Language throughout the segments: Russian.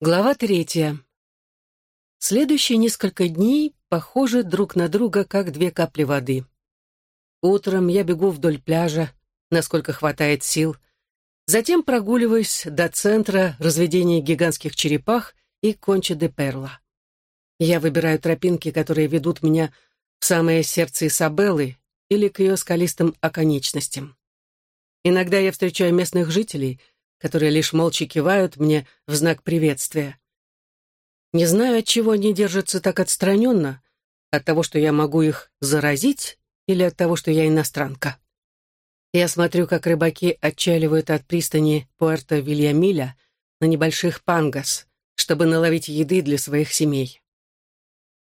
Глава третья. Следующие несколько дней похожи друг на друга, как две капли воды. Утром я бегу вдоль пляжа, насколько хватает сил, затем прогуливаюсь до центра разведения гигантских черепах и Конча де Перла. Я выбираю тропинки, которые ведут меня в самое сердце Исабеллы или к ее скалистым оконечностям. Иногда я встречаю местных жителей — которые лишь молча кивают мне в знак приветствия. Не знаю, от чего они держатся так отстраненно, от того, что я могу их заразить, или от того, что я иностранка. Я смотрю, как рыбаки отчаливают от пристани Пуэрто-Вильямиля на небольших пангас, чтобы наловить еды для своих семей.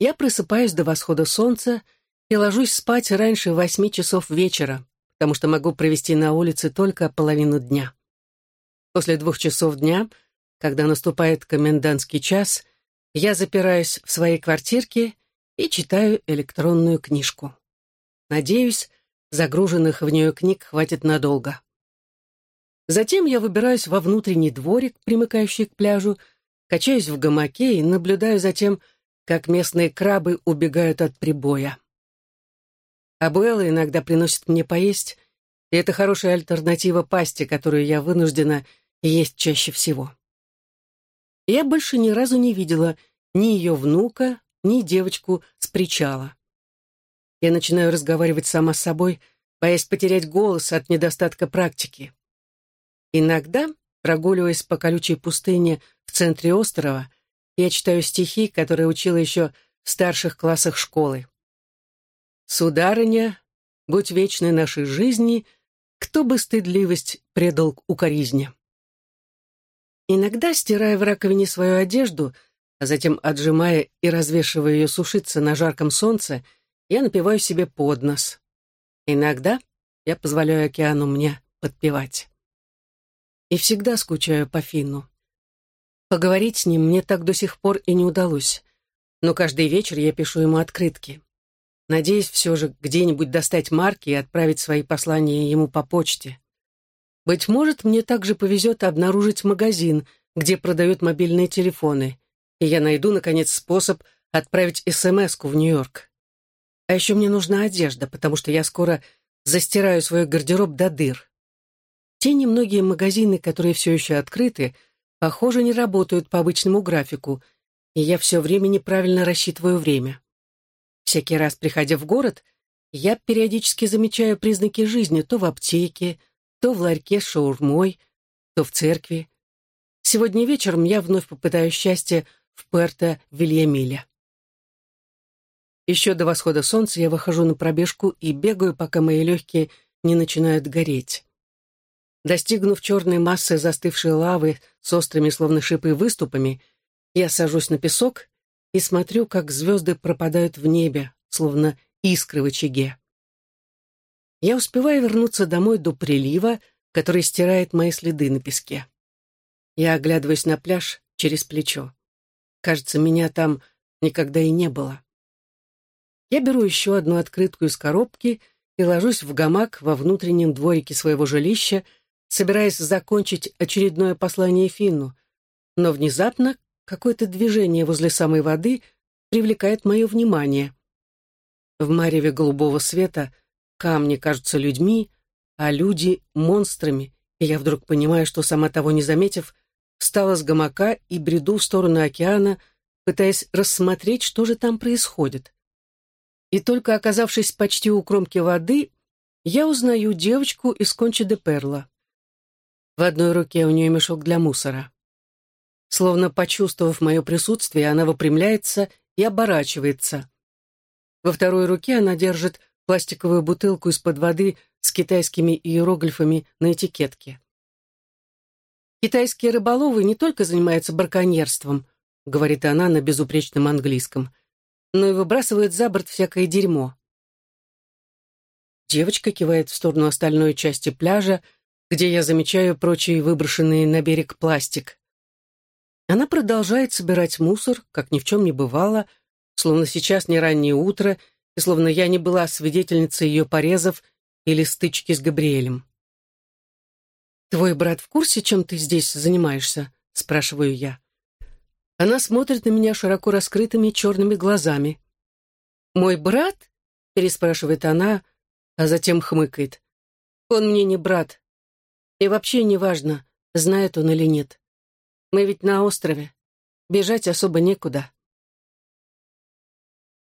Я просыпаюсь до восхода солнца и ложусь спать раньше восьми часов вечера, потому что могу провести на улице только половину дня. После двух часов дня, когда наступает комендантский час, я запираюсь в своей квартирке и читаю электронную книжку. Надеюсь, загруженных в нее книг хватит надолго. Затем я выбираюсь во внутренний дворик, примыкающий к пляжу, качаюсь в гамаке и наблюдаю за тем, как местные крабы убегают от прибоя. Абуэла иногда приносит мне поесть, и это хорошая альтернатива пасте, которую я вынуждена есть чаще всего. Я больше ни разу не видела ни ее внука, ни девочку с причала. Я начинаю разговаривать сама с собой, боясь потерять голос от недостатка практики. Иногда, прогуливаясь по колючей пустыне в центре острова, я читаю стихи, которые учила еще в старших классах школы. «Сударыня, будь вечной нашей жизни, кто бы стыдливость предал укоризне». Иногда, стирая в раковине свою одежду, а затем отжимая и развешивая ее сушиться на жарком солнце, я напиваю себе под нос. Иногда я позволяю океану мне подпевать. И всегда скучаю по Финну. Поговорить с ним мне так до сих пор и не удалось, но каждый вечер я пишу ему открытки. Надеюсь все же где-нибудь достать марки и отправить свои послания ему по почте. Быть может, мне также повезет обнаружить магазин, где продают мобильные телефоны, и я найду, наконец, способ отправить смс в Нью-Йорк. А еще мне нужна одежда, потому что я скоро застираю свой гардероб до дыр. Те немногие магазины, которые все еще открыты, похоже, не работают по обычному графику, и я все время неправильно рассчитываю время. Всякий раз, приходя в город, я периодически замечаю признаки жизни то в аптеке, то в ларьке с шаурмой, то в церкви. Сегодня вечером я вновь попытаю счастье в Пуэрто-Вильямиле. Еще до восхода солнца я выхожу на пробежку и бегаю, пока мои легкие не начинают гореть. Достигнув черной массы застывшей лавы с острыми, словно шипы, выступами, я сажусь на песок и смотрю, как звезды пропадают в небе, словно искры в очаге. Я успеваю вернуться домой до прилива, который стирает мои следы на песке. Я оглядываюсь на пляж через плечо. Кажется, меня там никогда и не было. Я беру еще одну открытку из коробки и ложусь в гамак во внутреннем дворике своего жилища, собираясь закончить очередное послание Финну. Но внезапно какое-то движение возле самой воды привлекает мое внимание. В мареве голубого света — Камни кажутся людьми, а люди — монстрами, и я вдруг понимаю, что, сама того не заметив, встала с гамака и бреду в сторону океана, пытаясь рассмотреть, что же там происходит. И только оказавшись почти у кромки воды, я узнаю девочку из Кончи де Перла. В одной руке у нее мешок для мусора. Словно почувствовав мое присутствие, она выпрямляется и оборачивается. Во второй руке она держит пластиковую бутылку из-под воды с китайскими иероглифами на этикетке. «Китайские рыболовы не только занимаются браконьерством», говорит она на безупречном английском, но и выбрасывают за борт всякое дерьмо. Девочка кивает в сторону остальной части пляжа, где я замечаю прочие выброшенные на берег пластик. Она продолжает собирать мусор, как ни в чем не бывало, словно сейчас не раннее утро — и словно я не была свидетельницей ее порезов или стычки с Габриэлем. «Твой брат в курсе, чем ты здесь занимаешься?» — спрашиваю я. Она смотрит на меня широко раскрытыми черными глазами. «Мой брат?» — переспрашивает она, а затем хмыкает. «Он мне не брат. И вообще не важно, знает он или нет. Мы ведь на острове. Бежать особо некуда».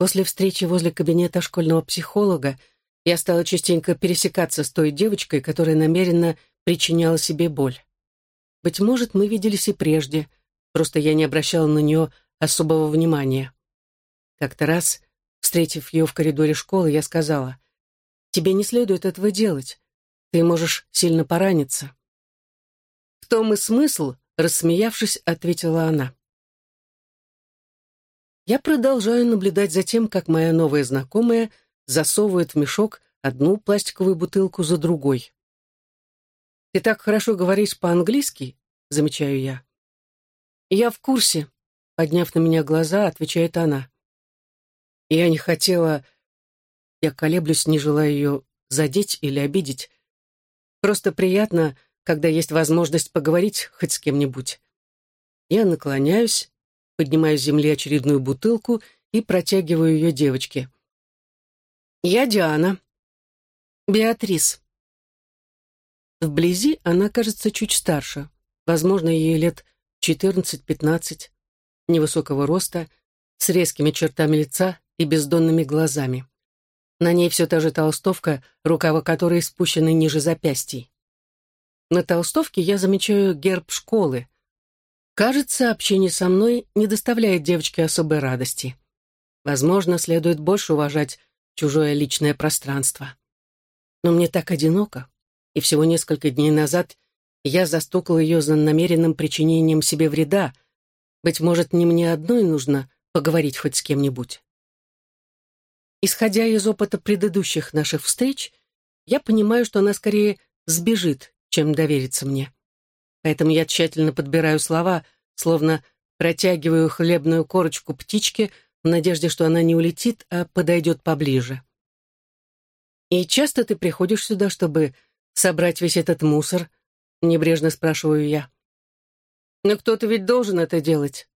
После встречи возле кабинета школьного психолога я стала частенько пересекаться с той девочкой, которая намеренно причиняла себе боль. Быть может, мы виделись и прежде, просто я не обращала на нее особого внимания. Как-то раз, встретив ее в коридоре школы, я сказала, «Тебе не следует этого делать. Ты можешь сильно пораниться». «В том и смысл», — рассмеявшись, ответила она. Я продолжаю наблюдать за тем, как моя новая знакомая засовывает в мешок одну пластиковую бутылку за другой. «Ты так хорошо говоришь по-английски», — замечаю я. «Я в курсе», — подняв на меня глаза, отвечает она. «Я не хотела...» Я колеблюсь, не желая ее задеть или обидеть. Просто приятно, когда есть возможность поговорить хоть с кем-нибудь. Я наклоняюсь, поднимаю с земли очередную бутылку и протягиваю ее девочке. «Я Диана». «Беатрис». Вблизи она кажется чуть старше, возможно, ей лет 14-15, невысокого роста, с резкими чертами лица и бездонными глазами. На ней все та же толстовка, рукава которой спущены ниже запястий. На толстовке я замечаю герб школы. Кажется, общение со мной не доставляет девочке особой радости. Возможно, следует больше уважать чужое личное пространство. Но мне так одиноко и всего несколько дней назад я застукал ее за намеренным причинением себе вреда. Быть может, не мне одной нужно поговорить хоть с кем-нибудь. Исходя из опыта предыдущих наших встреч, я понимаю, что она скорее сбежит, чем доверится мне. Поэтому я тщательно подбираю слова, словно протягиваю хлебную корочку птичке в надежде, что она не улетит, а подойдет поближе. «И часто ты приходишь сюда, чтобы собрать весь этот мусор?» — небрежно спрашиваю я. «Но кто-то ведь должен это делать».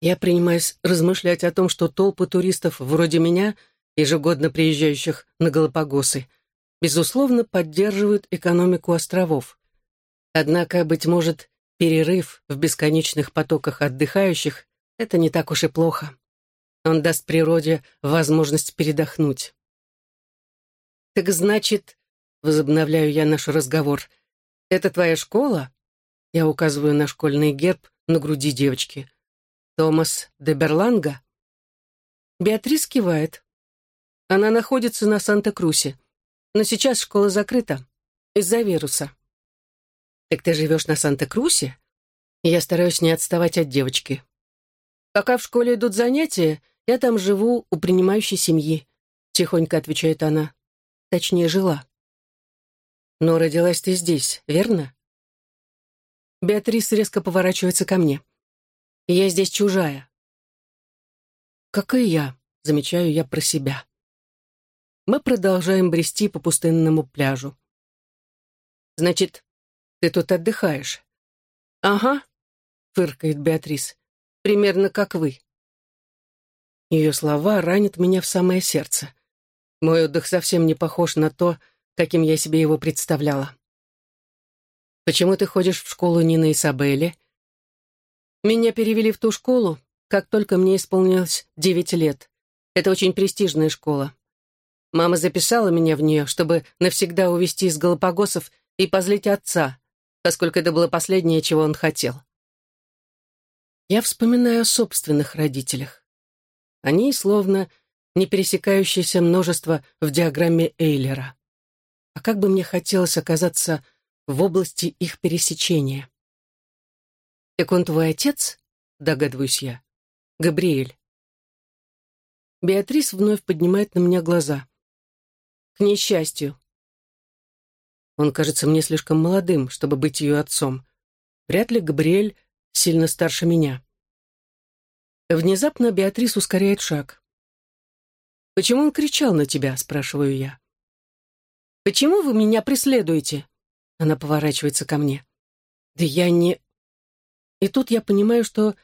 Я принимаюсь размышлять о том, что толпы туристов вроде меня, ежегодно приезжающих на Галапагосы, безусловно, поддерживают экономику островов. Однако, быть может, перерыв в бесконечных потоках отдыхающих — это не так уж и плохо. Он даст природе возможность передохнуть. «Так значит, Возобновляю я наш разговор. «Это твоя школа?» Я указываю на школьный герб на груди девочки. «Томас де Берланга?» Беатрис кивает. Она находится на Санта-Крусе. Но сейчас школа закрыта. Из-за вируса. «Так ты живешь на Санта-Крусе?» Я стараюсь не отставать от девочки. «Пока в школе идут занятия, я там живу у принимающей семьи», — тихонько отвечает она. Точнее, жила. Но родилась ты здесь, верно? Беатрис резко поворачивается ко мне. Я здесь чужая. Как и я, замечаю я про себя. Мы продолжаем брести по пустынному пляжу. Значит, ты тут отдыхаешь? Ага, фыркает Беатрис. Примерно как вы. Ее слова ранят меня в самое сердце. Мой отдых совсем не похож на то, каким я себе его представляла. «Почему ты ходишь в школу Нины Исабели?» «Меня перевели в ту школу, как только мне исполнилось девять лет. Это очень престижная школа. Мама записала меня в нее, чтобы навсегда увезти из Галапагосов и позлить отца, поскольку это было последнее, чего он хотел. Я вспоминаю о собственных родителях. Они словно не пересекающееся множество в диаграмме Эйлера. А как бы мне хотелось оказаться в области их пересечения. «Так он твой отец?» — догадываюсь я. «Габриэль». Беатрис вновь поднимает на меня глаза. «К несчастью». Он кажется мне слишком молодым, чтобы быть ее отцом. Вряд ли Габриэль сильно старше меня. Внезапно Беатрис ускоряет шаг. «Почему он кричал на тебя?» — спрашиваю я. «Почему вы меня преследуете?» Она поворачивается ко мне. «Да я не...» И тут я понимаю, что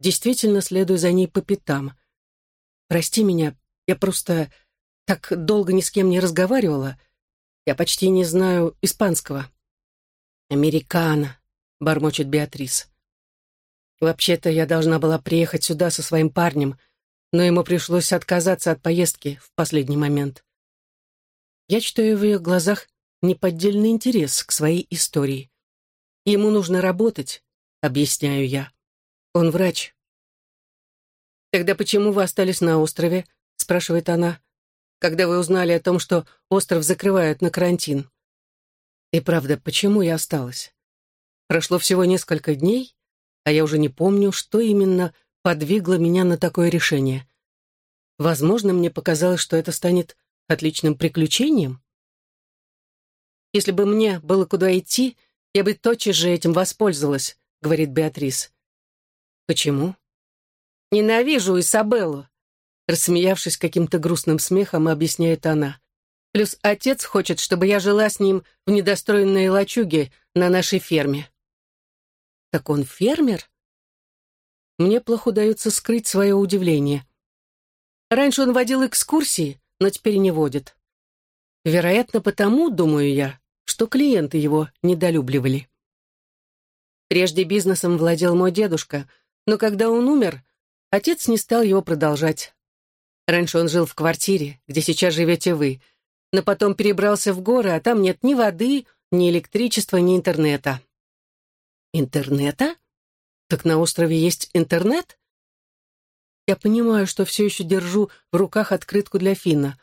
действительно следую за ней по пятам. Прости меня, я просто так долго ни с кем не разговаривала. Я почти не знаю испанского. «Американо», — бормочет Беатрис. «Вообще-то я должна была приехать сюда со своим парнем, но ему пришлось отказаться от поездки в последний момент. Я читаю в ее глазах неподдельный интерес к своей истории. Ему нужно работать, объясняю я. Он врач. «Тогда почему вы остались на острове?» — спрашивает она. «Когда вы узнали о том, что остров закрывают на карантин?» И правда, почему я осталась? Прошло всего несколько дней, а я уже не помню, что именно подвигло меня на такое решение. Возможно, мне показалось, что это станет отличным приключением. Если бы мне было куда идти, я бы тотчас же этим воспользовалась, говорит Беатрис. Почему? Ненавижу Изабеллу, рассмеявшись каким-то грустным смехом, объясняет она. Плюс отец хочет, чтобы я жила с ним в недостроенной лачуге на нашей ферме. Так он фермер? Мне плохо удается скрыть свое удивление. Раньше он водил экскурсии, но теперь не водит. Вероятно, потому, думаю я, что клиенты его недолюбливали. Прежде бизнесом владел мой дедушка, но когда он умер, отец не стал его продолжать. Раньше он жил в квартире, где сейчас живете вы, но потом перебрался в горы, а там нет ни воды, ни электричества, ни интернета. Интернета? Так на острове есть интернет? Я понимаю, что все еще держу в руках открытку для Финна.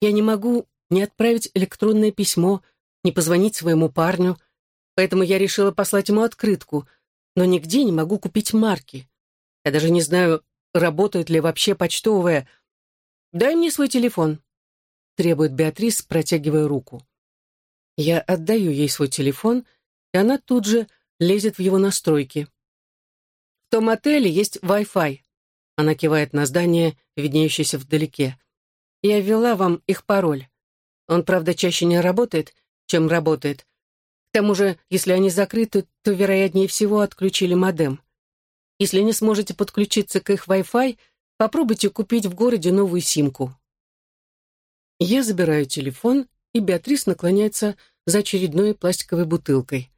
Я не могу ни отправить электронное письмо, ни позвонить своему парню, поэтому я решила послать ему открытку, но нигде не могу купить марки. Я даже не знаю, работает ли вообще почтовая. «Дай мне свой телефон», — требует Беатрис, протягивая руку. Я отдаю ей свой телефон, и она тут же лезет в его настройки. В том отеле есть Wi-Fi. Она кивает на здание, виднеющееся вдалеке. Я ввела вам их пароль. Он, правда, чаще не работает, чем работает. К тому же, если они закрыты, то, вероятнее всего, отключили модем. Если не сможете подключиться к их Wi-Fi, попробуйте купить в городе новую симку. Я забираю телефон, и Беатрис наклоняется за очередной пластиковой бутылкой.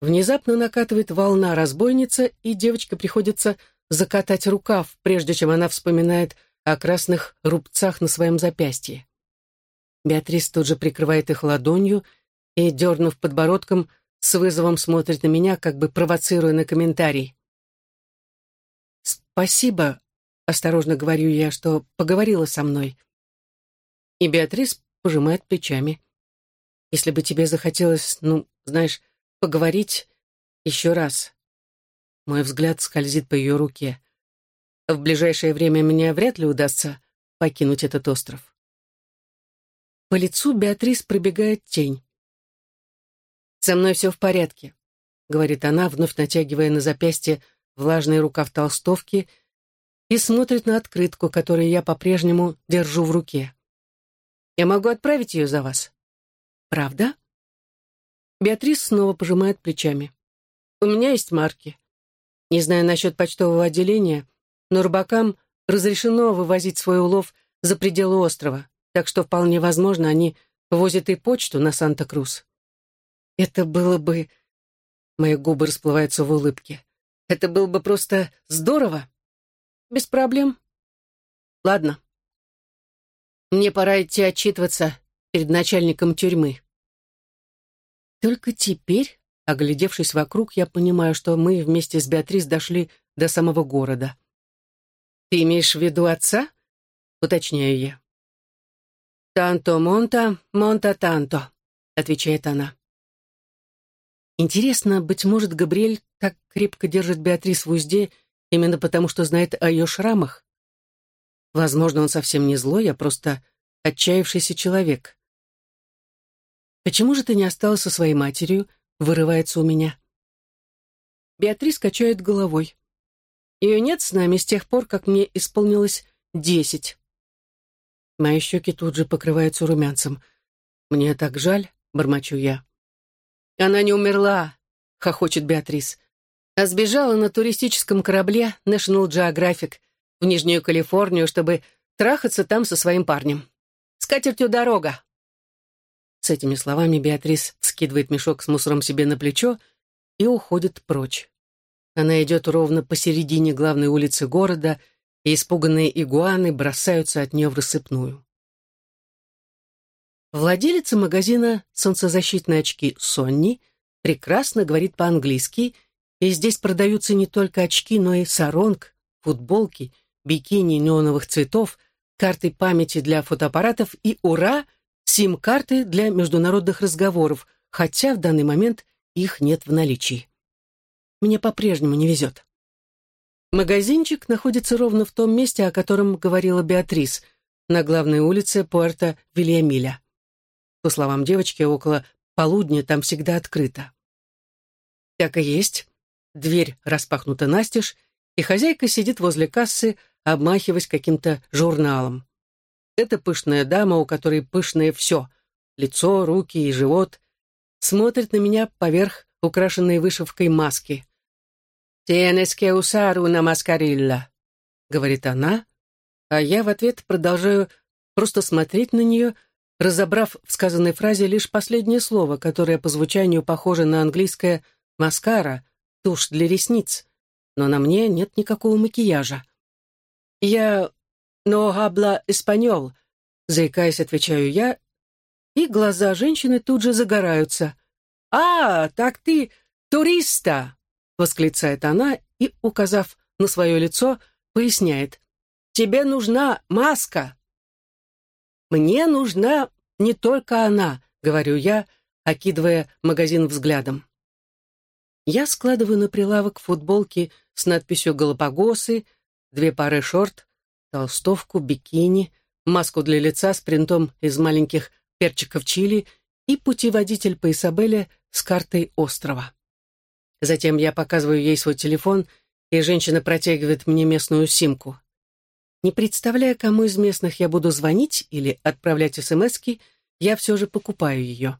Внезапно накатывает волна разбойница, и девочке приходится закатать рукав, прежде чем она вспоминает о красных рубцах на своем запястье. Беатрис тут же прикрывает их ладонью и, дернув подбородком, с вызовом смотрит на меня, как бы провоцируя на комментарий. «Спасибо», — осторожно говорю я, что поговорила со мной. И Беатрис пожимает плечами. «Если бы тебе захотелось, ну, знаешь, поговорить еще раз, мой взгляд скользит по ее руке. В ближайшее время мне вряд ли удастся покинуть этот остров. По лицу Беатрис пробегает тень. «Со мной все в порядке», — говорит она, вновь натягивая на запястье влажный рукав толстовки и смотрит на открытку, которую я по-прежнему держу в руке. «Я могу отправить ее за вас?» «Правда?» Беатрис снова пожимает плечами. «У меня есть марки. Не знаю насчет почтового отделения, но рыбакам разрешено вывозить свой улов за пределы острова, так что вполне возможно, они возят и почту на Санта-Крус. Это было бы... Мои губы расплываются в улыбке. Это было бы просто здорово. Без проблем. Ладно. Мне пора идти отчитываться перед начальником тюрьмы. Только теперь Оглядевшись вокруг, я понимаю, что мы вместе с Беатрис дошли до самого города. «Ты имеешь в виду отца?» — уточняю я. «Танто монта, монта танто», — отвечает она. Интересно, быть может, Габриэль так крепко держит Беатрис в узде именно потому, что знает о ее шрамах? Возможно, он совсем не злой, а просто отчаявшийся человек. Почему же ты не осталась со своей матерью вырывается у меня. Беатрис качает головой. Ее нет с нами с тех пор, как мне исполнилось десять. Мои щеки тут же покрываются румянцем. Мне так жаль, бормочу я. Она не умерла, хохочет Беатрис. А сбежала на туристическом корабле National Geographic в Нижнюю Калифорнию, чтобы трахаться там со своим парнем. С катертью дорога. С этими словами Беатрис скидывает мешок с мусором себе на плечо и уходит прочь. Она идет ровно посередине главной улицы города, и испуганные игуаны бросаются от нее в рассыпную. Владелица магазина «Солнцезащитные очки» Сонни прекрасно говорит по-английски, и здесь продаются не только очки, но и саронг, футболки, бикини неоновых цветов, карты памяти для фотоаппаратов и, ура, сим-карты для международных разговоров, хотя в данный момент их нет в наличии. Мне по-прежнему не везет. Магазинчик находится ровно в том месте, о котором говорила Беатрис, на главной улице Пуэрто Вильямиля. По словам девочки, около полудня там всегда открыто. Так и есть. Дверь распахнута настежь, и хозяйка сидит возле кассы, обмахиваясь каким-то журналом. Это пышная дама, у которой пышное все — лицо, руки и живот — смотрит на меня поверх украшенной вышивкой маски. «Tienes que usar una mascarilla», — говорит она, а я в ответ продолжаю просто смотреть на нее, разобрав в сказанной фразе лишь последнее слово, которое по звучанию похоже на английское «маскара», тушь для ресниц, но на мне нет никакого макияжа. «Я «No habla español», — заикаясь, отвечаю я, и глаза женщины тут же загораются. «А, так ты туриста!» — восклицает она и, указав на свое лицо, поясняет. «Тебе нужна маска!» «Мне нужна не только она», — говорю я, окидывая магазин взглядом. Я складываю на прилавок футболки с надписью «Галапагосы», две пары шорт, толстовку, бикини, маску для лица с принтом из маленьких перчиков чили и путеводитель по Изабелле с картой острова. Затем я показываю ей свой телефон, и женщина протягивает мне местную симку. Не представляя, кому из местных я буду звонить или отправлять смски, я все же покупаю ее.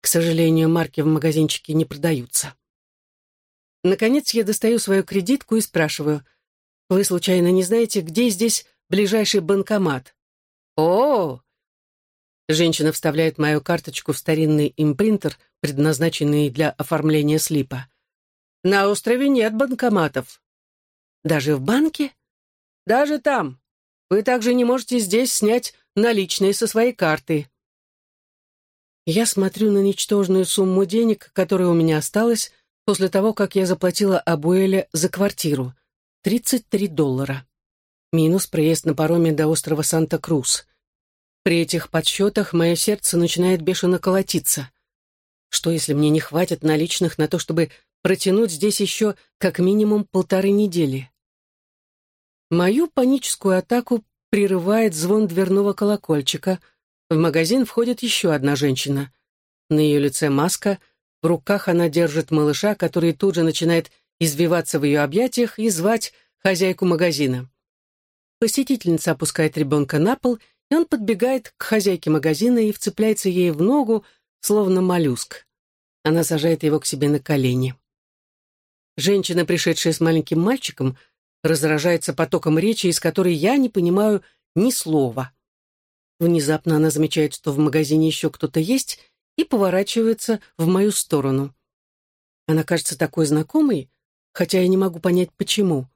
К сожалению, марки в магазинчике не продаются. Наконец я достаю свою кредитку и спрашиваю, «Вы, случайно, не знаете, где здесь ближайший банкомат?» «О!» Женщина вставляет мою карточку в старинный импринтер, предназначенный для оформления слипа. «На острове нет банкоматов». «Даже в банке?» «Даже там. Вы также не можете здесь снять наличные со своей карты». Я смотрю на ничтожную сумму денег, которая у меня осталась после того, как я заплатила Абуэле за квартиру. 33 доллара. Минус проезд на пароме до острова Санта-Крус. При этих подсчетах мое сердце начинает бешено колотиться. Что, если мне не хватит наличных на то, чтобы протянуть здесь еще как минимум полторы недели? Мою паническую атаку прерывает звон дверного колокольчика. В магазин входит еще одна женщина. На ее лице маска, в руках она держит малыша, который тут же начинает извиваться в ее объятиях и звать хозяйку магазина. Посетительница опускает ребенка на пол, и он подбегает к хозяйке магазина и вцепляется ей в ногу, словно моллюск. Она сажает его к себе на колени. Женщина, пришедшая с маленьким мальчиком, разражается потоком речи, из которой я не понимаю ни слова. Внезапно она замечает, что в магазине еще кто-то есть, и поворачивается в мою сторону. Она кажется такой знакомой, хотя я не могу понять, почему.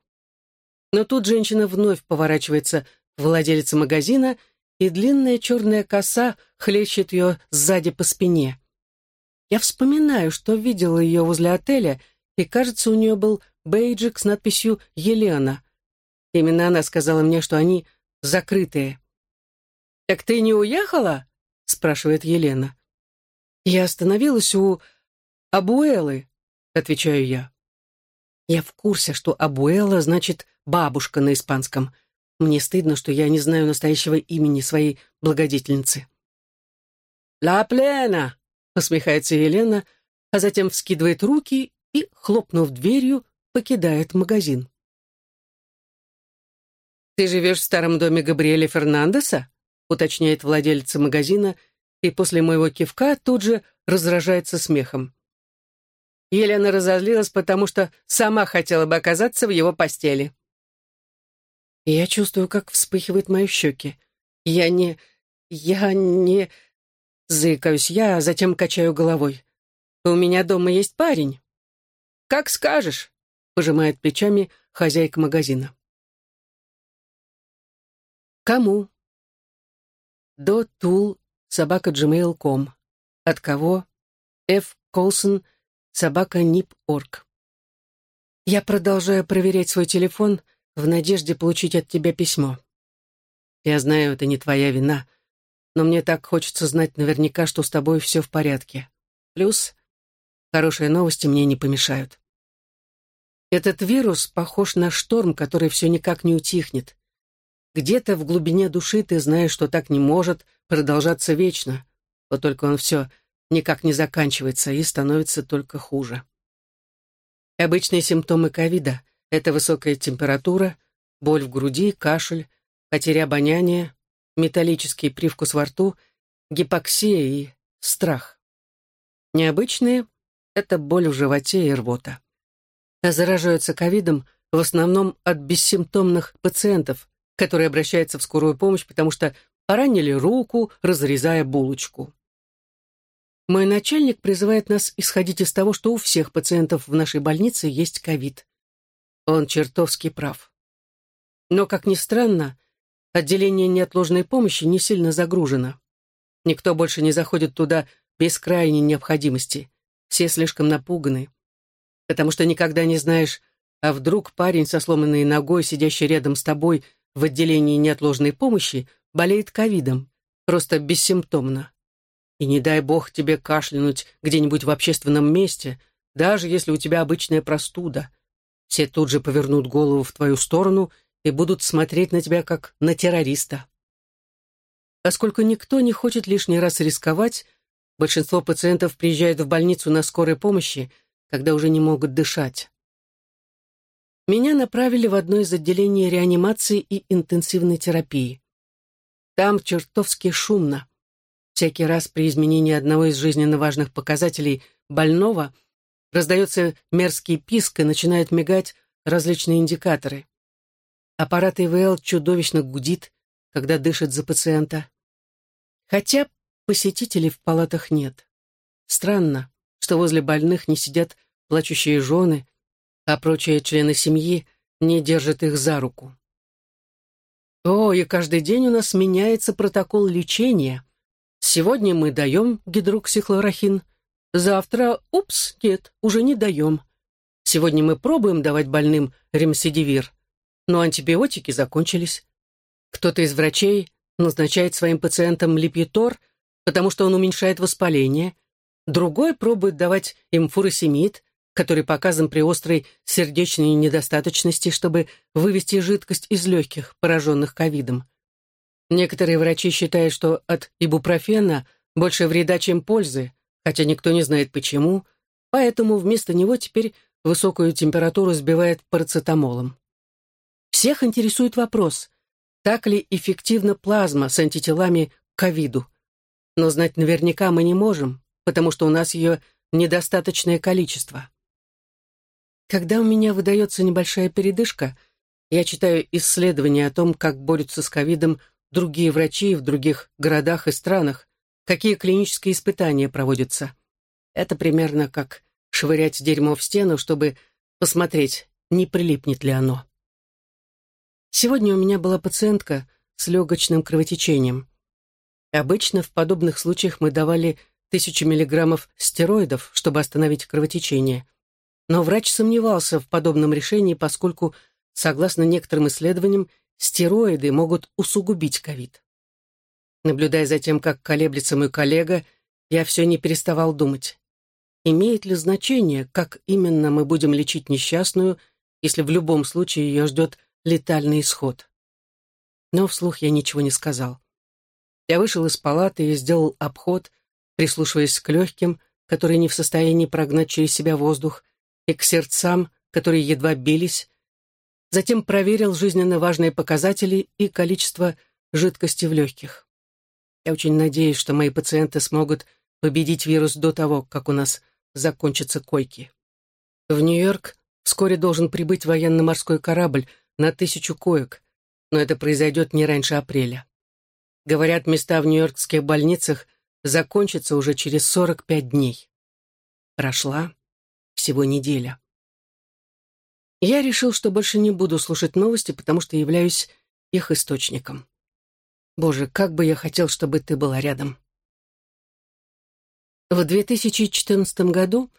Но тут женщина вновь поворачивается к владелице магазина, и длинная черная коса хлещет ее сзади по спине. Я вспоминаю, что видела ее возле отеля, и, кажется, у нее был бейджик с надписью «Елена». Именно она сказала мне, что они закрытые. «Так ты не уехала?» — спрашивает Елена. «Я остановилась у Абуэлы», — отвечаю я. Я в курсе, что Абуэла значит «бабушка» на испанском. Мне стыдно, что я не знаю настоящего имени своей благодетельницы. «Ла плена!» — посмехается Елена, а затем вскидывает руки и, хлопнув дверью, покидает магазин. «Ты живешь в старом доме Габриэля Фернандеса?» — уточняет владельца магазина, и после моего кивка тут же разражается смехом. Елена разозлилась, потому что сама хотела бы оказаться в его постели. Я чувствую, как вспыхивают мои щеки. Я не... я не... Заикаюсь я, а затем качаю головой. «У меня дома есть парень». «Как скажешь», — пожимает плечами хозяйка магазина. Кому? До Тул, собака gmail.com. От кого? Ф. Колсон, собака нип.орг. Я продолжаю проверять свой телефон в надежде получить от тебя письмо. Я знаю, это не твоя вина, но мне так хочется знать наверняка, что с тобой все в порядке. Плюс хорошие новости мне не помешают. Этот вирус похож на шторм, который все никак не утихнет. Где-то в глубине души ты знаешь, что так не может продолжаться вечно, вот только он все никак не заканчивается и становится только хуже. Обычные симптомы ковида — это высокая температура, боль в груди, кашель, потеря обоняния, металлический привкус во рту, гипоксия и страх. Необычные — это боль в животе и рвота. А заражаются ковидом в основном от бессимптомных пациентов, которые обращаются в скорую помощь, потому что поранили руку, разрезая булочку. Мой начальник призывает нас исходить из того, что у всех пациентов в нашей больнице есть ковид. Он чертовски прав. Но, как ни странно, отделение неотложной помощи не сильно загружено. Никто больше не заходит туда без крайней необходимости. Все слишком напуганы. Потому что никогда не знаешь, а вдруг парень со сломанной ногой, сидящий рядом с тобой, в отделении неотложной помощи болеет ковидом, просто бессимптомно. И не дай бог тебе кашлянуть где-нибудь в общественном месте, даже если у тебя обычная простуда. Все тут же повернут голову в твою сторону и будут смотреть на тебя как на террориста. Поскольку никто не хочет лишний раз рисковать, большинство пациентов приезжают в больницу на скорой помощи, когда уже не могут дышать. Меня направили в одно из отделений реанимации и интенсивной терапии. Там чертовски шумно. Всякий раз при изменении одного из жизненно важных показателей больного раздается мерзкий писк и начинают мигать различные индикаторы. Аппарат ИВЛ чудовищно гудит, когда дышит за пациента. Хотя посетителей в палатах нет. Странно, что возле больных не сидят плачущие жены, а прочие члены семьи не держат их за руку. О, и каждый день у нас меняется протокол лечения. Сегодня мы даем гидроксихлорохин, завтра, упс, нет, уже не даем. Сегодня мы пробуем давать больным ремсидивир, но антибиотики закончились. Кто-то из врачей назначает своим пациентам липитор, потому что он уменьшает воспаление, другой пробует давать им фуросемид, который показан при острой сердечной недостаточности, чтобы вывести жидкость из легких, пораженных ковидом. Некоторые врачи считают, что от ибупрофена больше вреда, чем пользы, хотя никто не знает почему, поэтому вместо него теперь высокую температуру сбивает парацетамолом. Всех интересует вопрос, так ли эффективна плазма с антителами к ковиду. Но знать наверняка мы не можем, потому что у нас ее недостаточное количество. Когда у меня выдается небольшая передышка, я читаю исследования о том, как борются с ковидом другие врачи в других городах и странах, какие клинические испытания проводятся. Это примерно как швырять дерьмо в стену, чтобы посмотреть, не прилипнет ли оно. Сегодня у меня была пациентка с легочным кровотечением. Обычно в подобных случаях мы давали тысячу миллиграммов стероидов, чтобы остановить кровотечение – но врач сомневался в подобном решении, поскольку, согласно некоторым исследованиям, стероиды могут усугубить ковид. Наблюдая за тем, как колеблется мой коллега, я все не переставал думать. Имеет ли значение, как именно мы будем лечить несчастную, если в любом случае ее ждет летальный исход? Но вслух я ничего не сказал. Я вышел из палаты и сделал обход, прислушиваясь к легким, которые не в состоянии прогнать через себя воздух, и к сердцам, которые едва бились, затем проверил жизненно важные показатели и количество жидкости в легких. Я очень надеюсь, что мои пациенты смогут победить вирус до того, как у нас закончатся койки. В Нью-Йорк вскоре должен прибыть военно-морской корабль на тысячу коек, но это произойдет не раньше апреля. Говорят, места в нью-йоркских больницах закончатся уже через 45 дней. Прошла всего неделя. Я решил, что больше не буду слушать новости, потому что являюсь их источником. Боже, как бы я хотел, чтобы ты была рядом. В 2014 году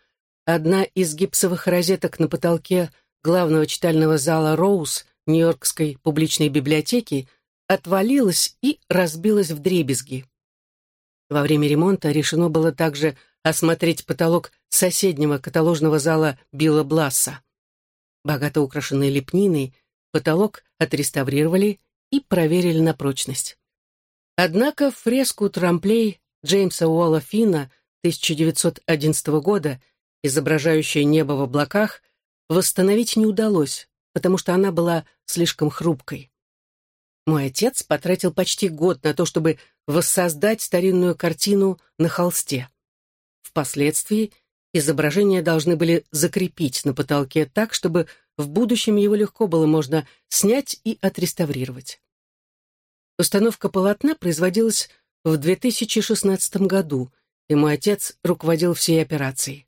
одна из гипсовых розеток на потолке главного читального зала Роуз Нью-Йоркской публичной библиотеки отвалилась и разбилась в дребезги. Во время ремонта решено было также осмотреть потолок соседнего каталожного зала Билла Бласса. Богато украшенный лепниной, потолок отреставрировали и проверили на прочность. Однако фреску трамплей Джеймса Уолла Фина 1911 года, изображающая небо в облаках, восстановить не удалось, потому что она была слишком хрупкой. Мой отец потратил почти год на то, чтобы воссоздать старинную картину на холсте. Впоследствии изображения должны были закрепить на потолке так, чтобы в будущем его легко было можно снять и отреставрировать. Установка полотна производилась в 2016 году, и мой отец руководил всей операцией.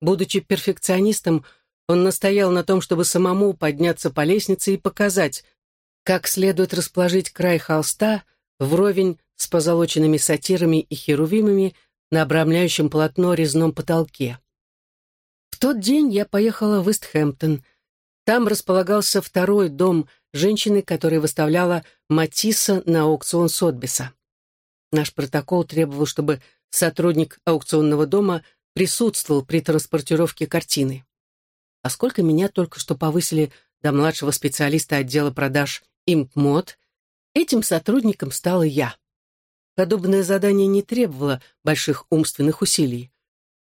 Будучи перфекционистом, он настоял на том, чтобы самому подняться по лестнице и показать, как следует расположить край холста вровень с позолоченными сатирами и херувимами на обрамляющем полотно резном потолке. В тот день я поехала в Истхэмптон. Там располагался второй дом женщины, которая выставляла Матисса на аукцион Сотбиса. Наш протокол требовал, чтобы сотрудник аукционного дома присутствовал при транспортировке картины. Поскольку меня только что повысили до младшего специалиста отдела продаж импмод, этим сотрудником стала я. Подобное задание не требовало больших умственных усилий.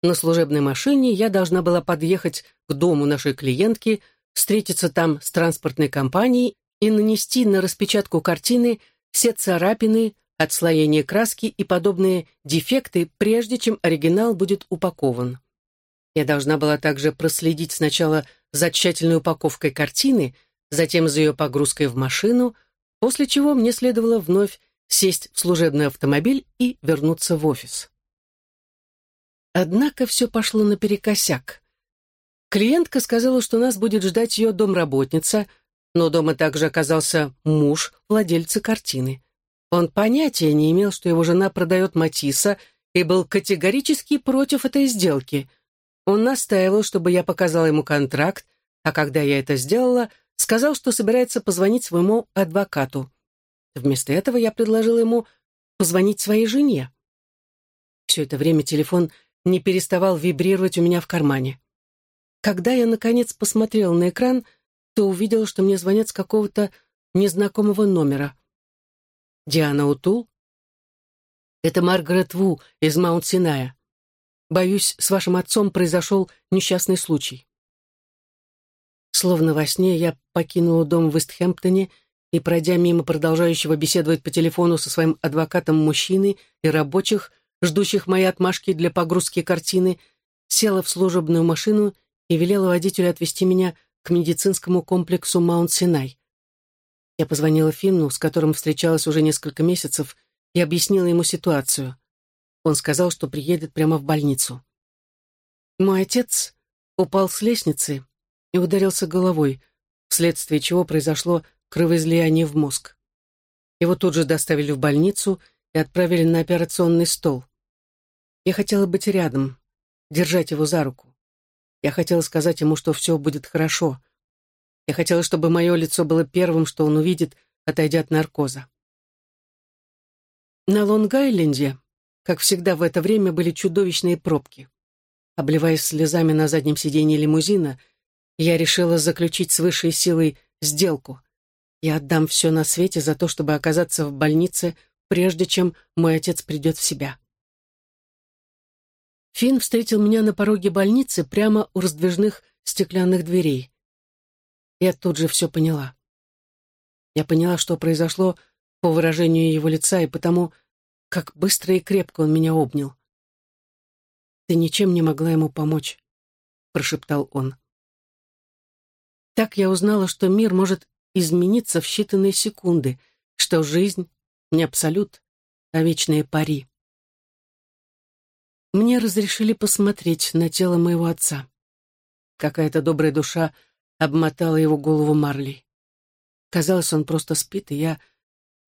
На служебной машине я должна была подъехать к дому нашей клиентки, встретиться там с транспортной компанией и нанести на распечатку картины все царапины, отслоение краски и подобные дефекты, прежде чем оригинал будет упакован. Я должна была также проследить сначала за тщательной упаковкой картины, затем за ее погрузкой в машину, после чего мне следовало вновь сесть в служебный автомобиль и вернуться в офис. Однако все пошло наперекосяк. Клиентка сказала, что нас будет ждать ее домработница, но дома также оказался муж владельца картины. Он понятия не имел, что его жена продает Матисса, и был категорически против этой сделки. Он настаивал, чтобы я показала ему контракт, а когда я это сделала — сказал, что собирается позвонить своему адвокату. Вместо этого я предложила ему позвонить своей жене. Все это время телефон не переставал вибрировать у меня в кармане. Когда я, наконец, посмотрела на экран, то увидела, что мне звонят с какого-то незнакомого номера. «Диана Утул?» «Это Маргарет Ву из Маунт-Синая. Боюсь, с вашим отцом произошел несчастный случай». Словно во сне я покинула дом в Вестхэмптоне и, пройдя мимо продолжающего беседовать по телефону со своим адвокатом мужчины и рабочих, ждущих моей отмашки для погрузки картины, села в служебную машину и велела водителю отвезти меня к медицинскому комплексу Маунт-Синай. Я позвонила Финну, с которым встречалась уже несколько месяцев, и объяснила ему ситуацию. Он сказал, что приедет прямо в больницу. Мой отец упал с лестницы и ударился головой, вследствие чего произошло кровоизлияние в мозг. Его тут же доставили в больницу и отправили на операционный стол. Я хотела быть рядом, держать его за руку. Я хотела сказать ему, что все будет хорошо. Я хотела, чтобы мое лицо было первым, что он увидит, отойдя от наркоза. На Лонг-Айленде, как всегда в это время, были чудовищные пробки. Обливаясь слезами на заднем сиденье лимузина, я решила заключить с высшей силой сделку. Я отдам все на свете за то, чтобы оказаться в больнице, прежде чем мой отец придет в себя. Финн встретил меня на пороге больницы прямо у раздвижных стеклянных дверей. Я тут же все поняла. Я поняла, что произошло по выражению его лица и потому, как быстро и крепко он меня обнял. Ты ничем не могла ему помочь. прошептал он. Так я узнала, что мир может измениться в считанные секунды, что жизнь — не абсолют, а вечные пари. Мне разрешили посмотреть на тело моего отца. Какая-то добрая душа обмотала его голову марлей. Казалось, он просто спит, и я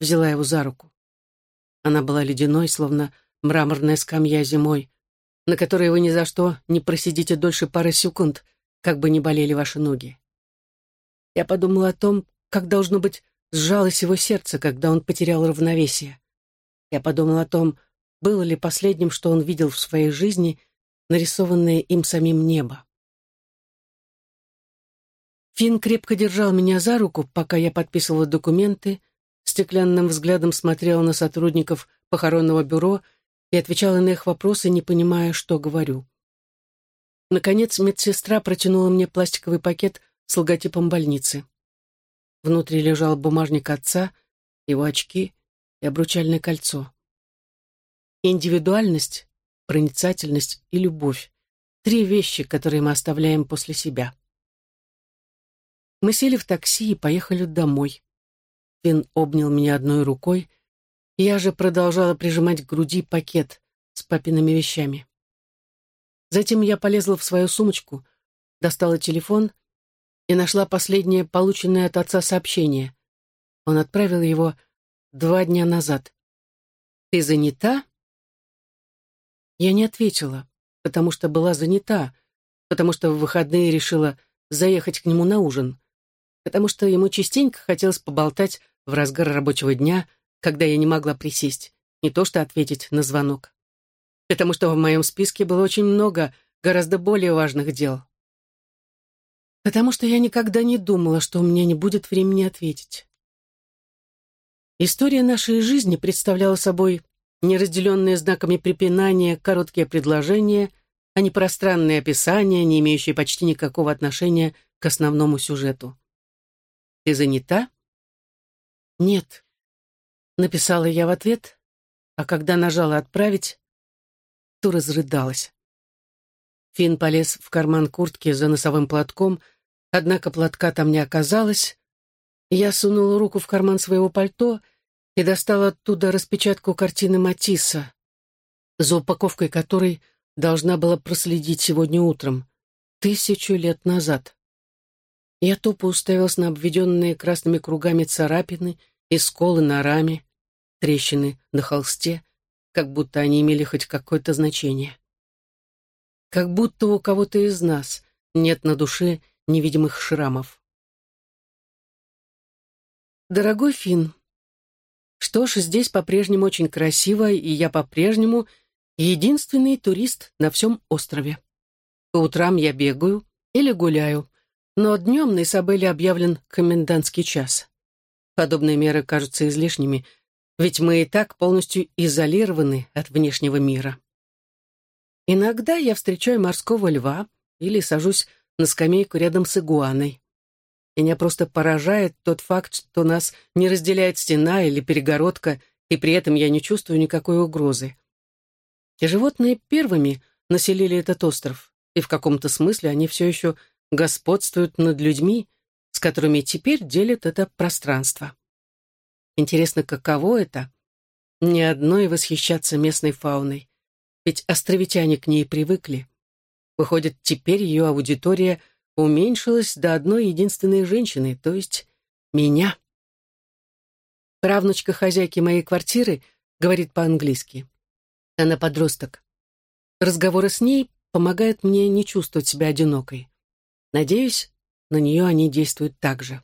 взяла его за руку. Она была ледяной, словно мраморная скамья зимой, на которой вы ни за что не просидите дольше пары секунд, как бы не болели ваши ноги. Я подумала о том, как должно быть сжалось его сердце, когда он потерял равновесие. Я подумала о том, было ли последним, что он видел в своей жизни, нарисованное им самим небо. Финн крепко держал меня за руку, пока я подписывала документы, стеклянным взглядом смотрела на сотрудников похоронного бюро и отвечала на их вопросы, не понимая, что говорю. Наконец медсестра протянула мне пластиковый пакет с логотипом больницы. Внутри лежал бумажник отца, его очки и обручальное кольцо. Индивидуальность, проницательность и любовь — три вещи, которые мы оставляем после себя. Мы сели в такси и поехали домой. Финн обнял меня одной рукой, я же продолжала прижимать к груди пакет с папиными вещами. Затем я полезла в свою сумочку, достала телефон и нашла последнее полученное от отца сообщение. Он отправил его два дня назад. «Ты занята?» Я не ответила, потому что была занята, потому что в выходные решила заехать к нему на ужин, потому что ему частенько хотелось поболтать в разгар рабочего дня, когда я не могла присесть, не то что ответить на звонок. Потому что в моем списке было очень много гораздо более важных дел. Потому что я никогда не думала, что у меня не будет времени ответить. История нашей жизни представляла собой неразделенные знаками препинания короткие предложения, а не пространные описания, не имеющие почти никакого отношения к основному сюжету. «Ты занята?» «Нет», — написала я в ответ, а когда нажала «Отправить», то разрыдалась. Финн полез в карман куртки за носовым платком, однако платка там не оказалось. Я сунула руку в карман своего пальто и достала оттуда распечатку картины Матисса, за упаковкой которой должна была проследить сегодня утром, тысячу лет назад. Я тупо уставился на обведенные красными кругами царапины и сколы на раме, трещины на холсте, как будто они имели хоть какое-то значение. Как будто у кого-то из нас нет на душе невидимых шрамов. Дорогой Финн, что ж, здесь по-прежнему очень красиво, и я по-прежнему единственный турист на всем острове. По утрам я бегаю или гуляю, но днем на Исабеле объявлен комендантский час. Подобные меры кажутся излишними, ведь мы и так полностью изолированы от внешнего мира. Иногда я встречаю морского льва или сажусь на скамейку рядом с игуаной. Меня просто поражает тот факт, что нас не разделяет стена или перегородка, и при этом я не чувствую никакой угрозы. И животные первыми населили этот остров, и в каком-то смысле они все еще господствуют над людьми, с которыми теперь делят это пространство. Интересно, каково это? Ни одной восхищаться местной фауной. Ведь островитяне к ней привыкли. Выходит, теперь ее аудитория уменьшилась до одной единственной женщины, то есть меня. Правнучка хозяйки моей квартиры говорит по-английски. Она подросток. Разговоры с ней помогают мне не чувствовать себя одинокой. Надеюсь, на нее они действуют так же.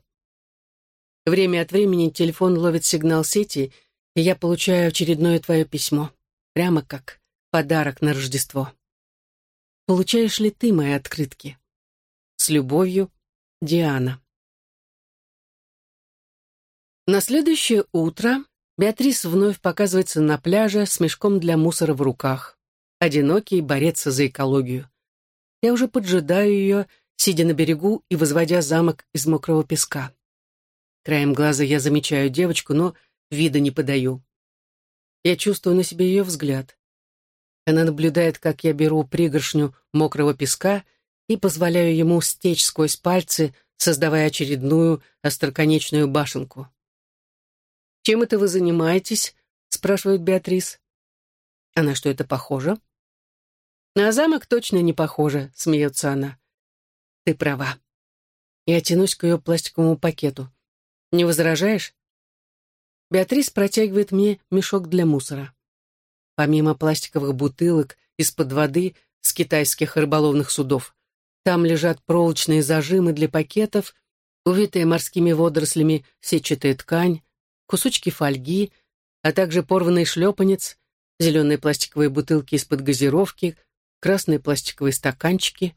Время от времени телефон ловит сигнал сети, и я получаю очередное твое письмо. Прямо как подарок на Рождество. Получаешь ли ты мои открытки? С любовью, Диана. На следующее утро Беатрис вновь показывается на пляже с мешком для мусора в руках. Одинокий борец за экологию. Я уже поджидаю ее, сидя на берегу и возводя замок из мокрого песка. Краем глаза я замечаю девочку, но вида не подаю. Я чувствую на себе ее взгляд. Она наблюдает, как я беру пригоршню мокрого песка и позволяю ему стечь сквозь пальцы, создавая очередную остроконечную башенку. «Чем это вы занимаетесь?» — спрашивает Беатрис. «А на что это похоже?» «На замок точно не похоже», — смеется она. «Ты права». Я тянусь к ее пластиковому пакету. «Не возражаешь?» Беатрис протягивает мне мешок для мусора. Помимо пластиковых бутылок из-под воды с китайских рыболовных судов, там лежат проволочные зажимы для пакетов, увитая морскими водорослями сетчатая ткань, кусочки фольги, а также порванный шлепанец, зеленые пластиковые бутылки из-под газировки, красные пластиковые стаканчики.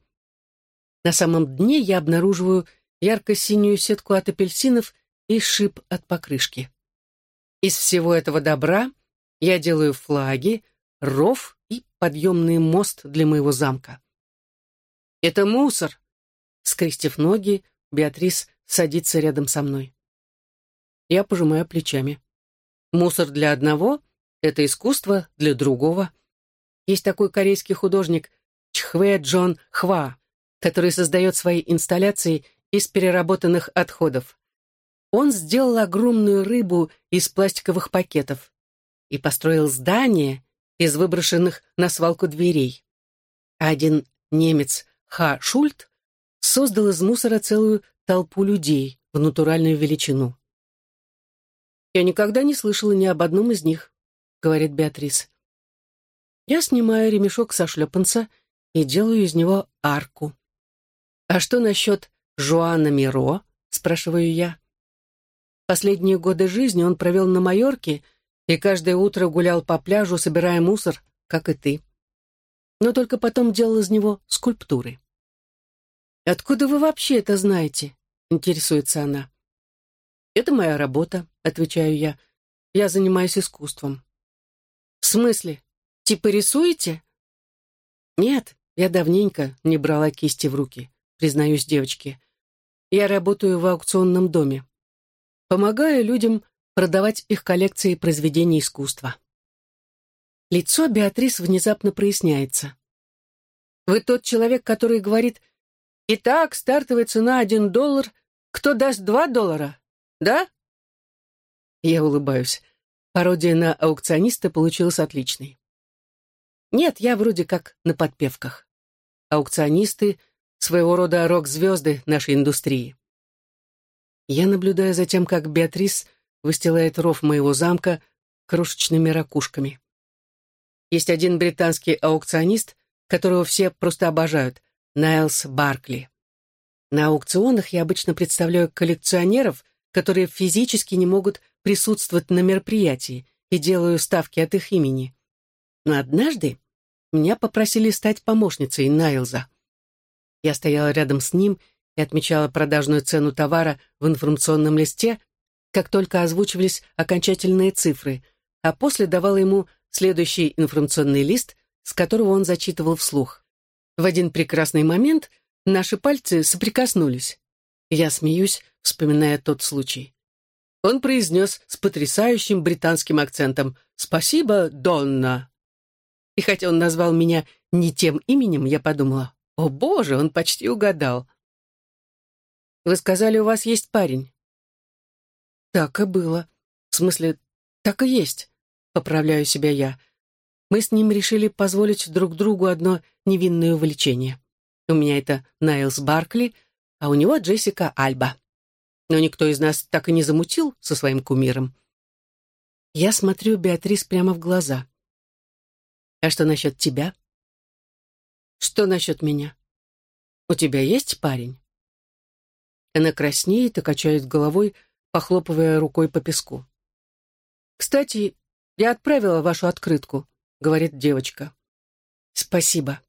На самом дне я обнаруживаю ярко-синюю сетку от апельсинов и шип от покрышки. Из всего этого добра я делаю флаги, ров и подъемный мост для моего замка. «Это мусор!» Скрестив ноги, Беатрис садится рядом со мной. Я пожимаю плечами. Мусор для одного — это искусство для другого. Есть такой корейский художник Чхве Джон Хва, который создает свои инсталляции из переработанных отходов он сделал огромную рыбу из пластиковых пакетов и построил здание из выброшенных на свалку дверей. один немец Ха Шульт создал из мусора целую толпу людей в натуральную величину. «Я никогда не слышала ни об одном из них», — говорит Беатрис. Я снимаю ремешок со шлепанца и делаю из него арку. «А что насчет Жуана Миро?» — спрашиваю я. Последние годы жизни он провел на Майорке и каждое утро гулял по пляжу, собирая мусор, как и ты. Но только потом делал из него скульптуры. «Откуда вы вообще это знаете?» — интересуется она. «Это моя работа», — отвечаю я. «Я занимаюсь искусством». «В смысле? Типа рисуете?» «Нет, я давненько не брала кисти в руки, признаюсь девочке. Я работаю в аукционном доме помогая людям продавать их коллекции произведений искусства. Лицо Беатрис внезапно проясняется. «Вы тот человек, который говорит, «Итак, стартовая цена один доллар, кто даст два доллара, да?» Я улыбаюсь. Пародия на аукциониста получилась отличной. Нет, я вроде как на подпевках. Аукционисты — своего рода рок-звезды нашей индустрии. Я наблюдаю за тем, как Беатрис выстилает ров моего замка крошечными ракушками. Есть один британский аукционист, которого все просто обожают, Найлс Баркли. На аукционах я обычно представляю коллекционеров, которые физически не могут присутствовать на мероприятии, и делаю ставки от их имени. Но однажды меня попросили стать помощницей Найлза. Я стояла рядом с ним и отмечала продажную цену товара в информационном листе, как только озвучивались окончательные цифры, а после давала ему следующий информационный лист, с которого он зачитывал вслух. В один прекрасный момент наши пальцы соприкоснулись. Я смеюсь, вспоминая тот случай. Он произнес с потрясающим британским акцентом «Спасибо, Донна». И хотя он назвал меня не тем именем, я подумала, «О боже, он почти угадал». Вы сказали, у вас есть парень?» «Так и было. В смысле, так и есть», — поправляю себя я. Мы с ним решили позволить друг другу одно невинное увлечение. У меня это Найлс Баркли, а у него Джессика Альба. Но никто из нас так и не замутил со своим кумиром. Я смотрю Беатрис прямо в глаза. «А что насчет тебя?» «Что насчет меня?» «У тебя есть парень?» Она краснеет и качает головой, похлопывая рукой по песку. «Кстати, я отправила вашу открытку», — говорит девочка. «Спасибо.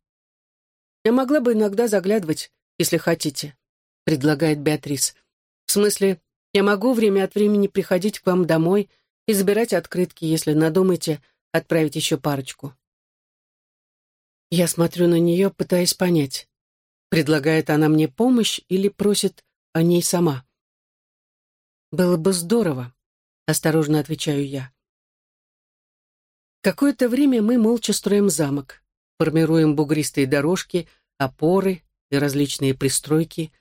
Я могла бы иногда заглядывать, если хотите», — предлагает Беатрис. «В смысле, я могу время от времени приходить к вам домой и забирать открытки, если надумаете отправить еще парочку». Я смотрю на нее, пытаясь понять, предлагает она мне помощь или просит о ней сама. «Было бы здорово», — осторожно отвечаю я. Какое-то время мы молча строим замок, формируем бугристые дорожки, опоры, и различные пристройки.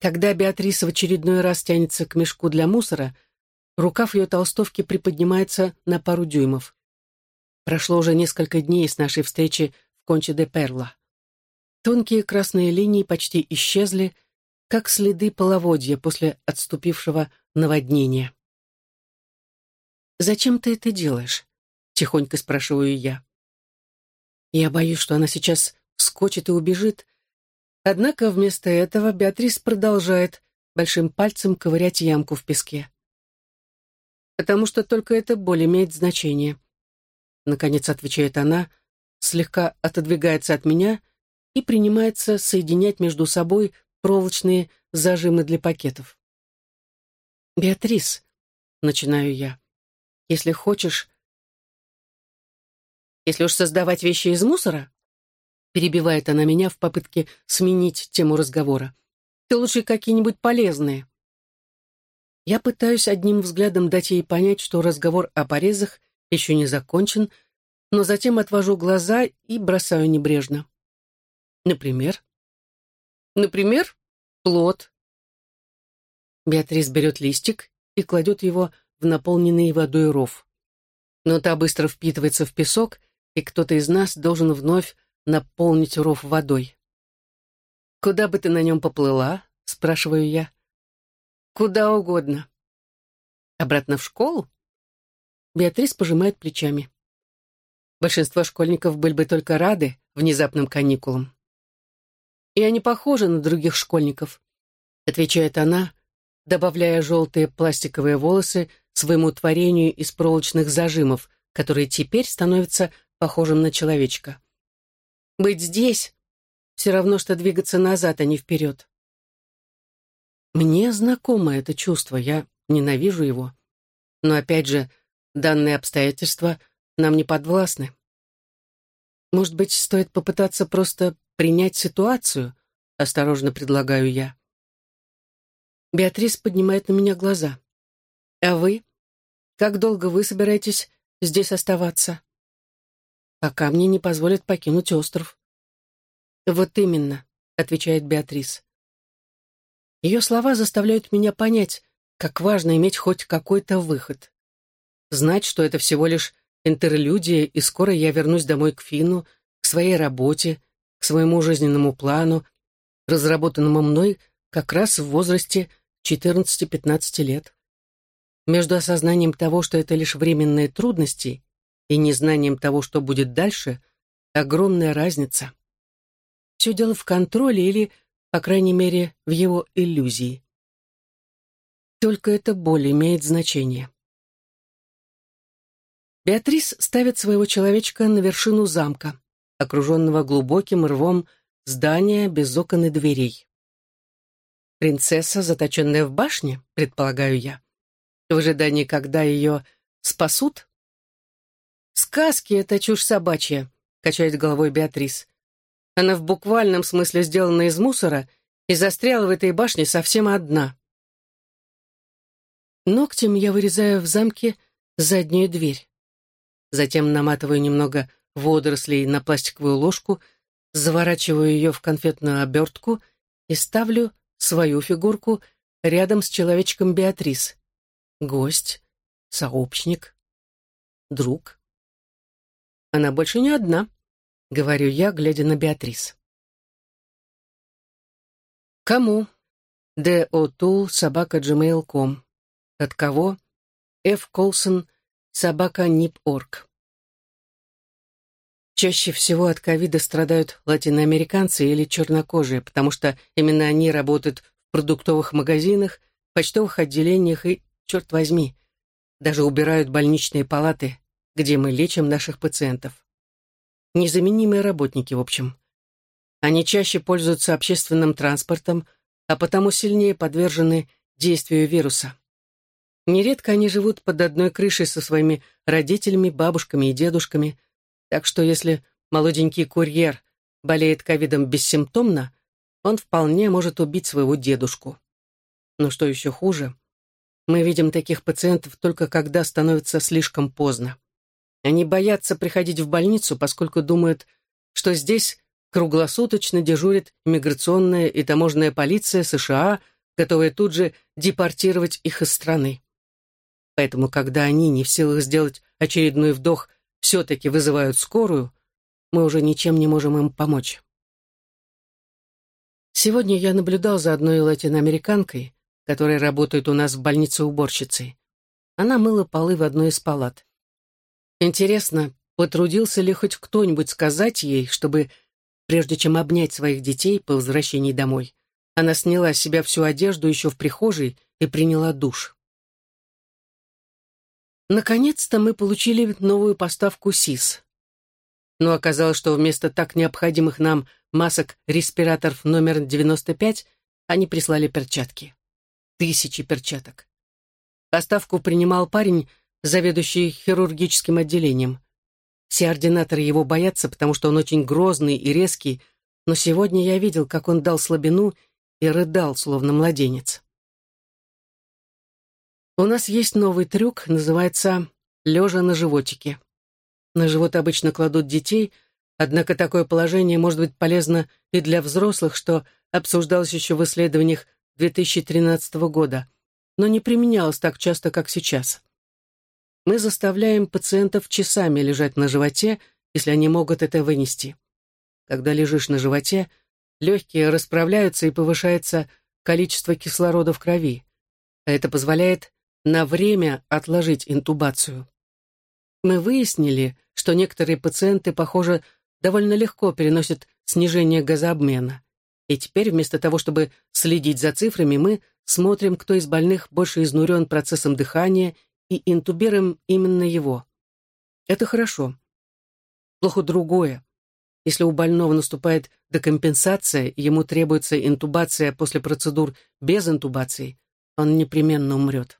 Когда Беатриса в очередной раз тянется к мешку для мусора, рукав ее толстовки приподнимается на пару дюймов. Прошло уже несколько дней с нашей встречи в Конче де Перла. Тонкие красные линии почти исчезли, как следы половодья после отступившего наводнения. «Зачем ты это делаешь?» — тихонько спрашиваю я. Я боюсь, что она сейчас вскочит и убежит. Однако вместо этого Беатрис продолжает большим пальцем ковырять ямку в песке. «Потому что только эта боль имеет значение», Наконец отвечает она, слегка отодвигается от меня и принимается соединять между собой проволочные зажимы для пакетов. «Беатрис», — начинаю я, — «если хочешь...» «Если уж создавать вещи из мусора», — перебивает она меня в попытке сменить тему разговора, «ты лучше какие-нибудь полезные». Я пытаюсь одним взглядом дать ей понять, что разговор о порезах еще не закончен, но затем отвожу глаза и бросаю небрежно. Например? Например, плод. Беатрис берет листик и кладет его в наполненный водой ров. Но та быстро впитывается в песок, и кто-то из нас должен вновь наполнить ров водой. «Куда бы ты на нем поплыла?» — спрашиваю я. «Куда угодно». «Обратно в школу?» Беатрис пожимает плечами. Большинство школьников были бы только рады внезапным каникулам. «И они похожи на других школьников», — отвечает она, добавляя желтые пластиковые волосы своему творению из проволочных зажимов, который теперь становится похожим на человечка. «Быть здесь — все равно, что двигаться назад, а не вперед». Мне знакомо это чувство, я ненавижу его. Но опять же, Данные обстоятельства нам не подвластны. Может быть, стоит попытаться просто принять ситуацию, осторожно предлагаю я. Беатрис поднимает на меня глаза. А вы? Как долго вы собираетесь здесь оставаться? Пока мне не позволят покинуть остров. Вот именно, отвечает Беатрис. Ее слова заставляют меня понять, как важно иметь хоть какой-то выход знать, что это всего лишь интерлюдия, и скоро я вернусь домой к Фину, к своей работе, к своему жизненному плану, разработанному мной как раз в возрасте 14-15 лет. Между осознанием того, что это лишь временные трудности, и незнанием того, что будет дальше, огромная разница. Все дело в контроле или, по крайней мере, в его иллюзии. Только эта боль имеет значение. Беатрис ставит своего человечка на вершину замка, окруженного глубоким рвом здания без окон и дверей. Принцесса, заточенная в башне, предполагаю я, в ожидании, когда ее спасут? Сказки — это чушь собачья, качает головой Беатрис. Она в буквальном смысле сделана из мусора и застряла в этой башне совсем одна. Ногтем я вырезаю в замке заднюю дверь затем наматываю немного водорослей на пластиковую ложку, заворачиваю ее в конфетную обертку и ставлю свою фигурку рядом с человечком Беатрис. Гость, сообщник, друг. Она больше не одна, говорю я, глядя на Беатрис. Кому? О'Тул, собака gmail.com. От кого? Ф. Колсон, собака Нип.орг. Чаще всего от ковида страдают латиноамериканцы или чернокожие, потому что именно они работают в продуктовых магазинах, почтовых отделениях и, черт возьми, даже убирают больничные палаты, где мы лечим наших пациентов. Незаменимые работники, в общем. Они чаще пользуются общественным транспортом, а потому сильнее подвержены действию вируса. Нередко они живут под одной крышей со своими родителями, бабушками и дедушками, так что если молоденький курьер болеет ковидом бессимптомно, он вполне может убить своего дедушку. Но что еще хуже, мы видим таких пациентов только когда становится слишком поздно. Они боятся приходить в больницу, поскольку думают, что здесь круглосуточно дежурит миграционная и таможенная полиция США, готовая тут же депортировать их из страны. Поэтому, когда они, не в силах сделать очередной вдох, все-таки вызывают скорую, мы уже ничем не можем им помочь. Сегодня я наблюдал за одной латиноамериканкой, которая работает у нас в больнице уборщицей. Она мыла полы в одной из палат. Интересно, потрудился ли хоть кто-нибудь сказать ей, чтобы, прежде чем обнять своих детей по возвращении домой, она сняла с себя всю одежду еще в прихожей и приняла душ. Наконец-то мы получили новую поставку СИС. Но оказалось, что вместо так необходимых нам масок-респираторов номер 95 они прислали перчатки. Тысячи перчаток. Поставку принимал парень, заведующий хирургическим отделением. Все ординаторы его боятся, потому что он очень грозный и резкий, но сегодня я видел, как он дал слабину и рыдал, словно младенец. У нас есть новый трюк, называется «лежа на животике». На живот обычно кладут детей, однако такое положение может быть полезно и для взрослых, что обсуждалось еще в исследованиях 2013 года, но не применялось так часто, как сейчас. Мы заставляем пациентов часами лежать на животе, если они могут это вынести. Когда лежишь на животе, легкие расправляются и повышается количество кислорода в крови, а это позволяет на время отложить интубацию. Мы выяснили, что некоторые пациенты, похоже, довольно легко переносят снижение газообмена. И теперь вместо того, чтобы следить за цифрами, мы смотрим, кто из больных больше изнурен процессом дыхания и интубируем именно его. Это хорошо. Плохо другое. Если у больного наступает декомпенсация, ему требуется интубация после процедур без интубации, он непременно умрет.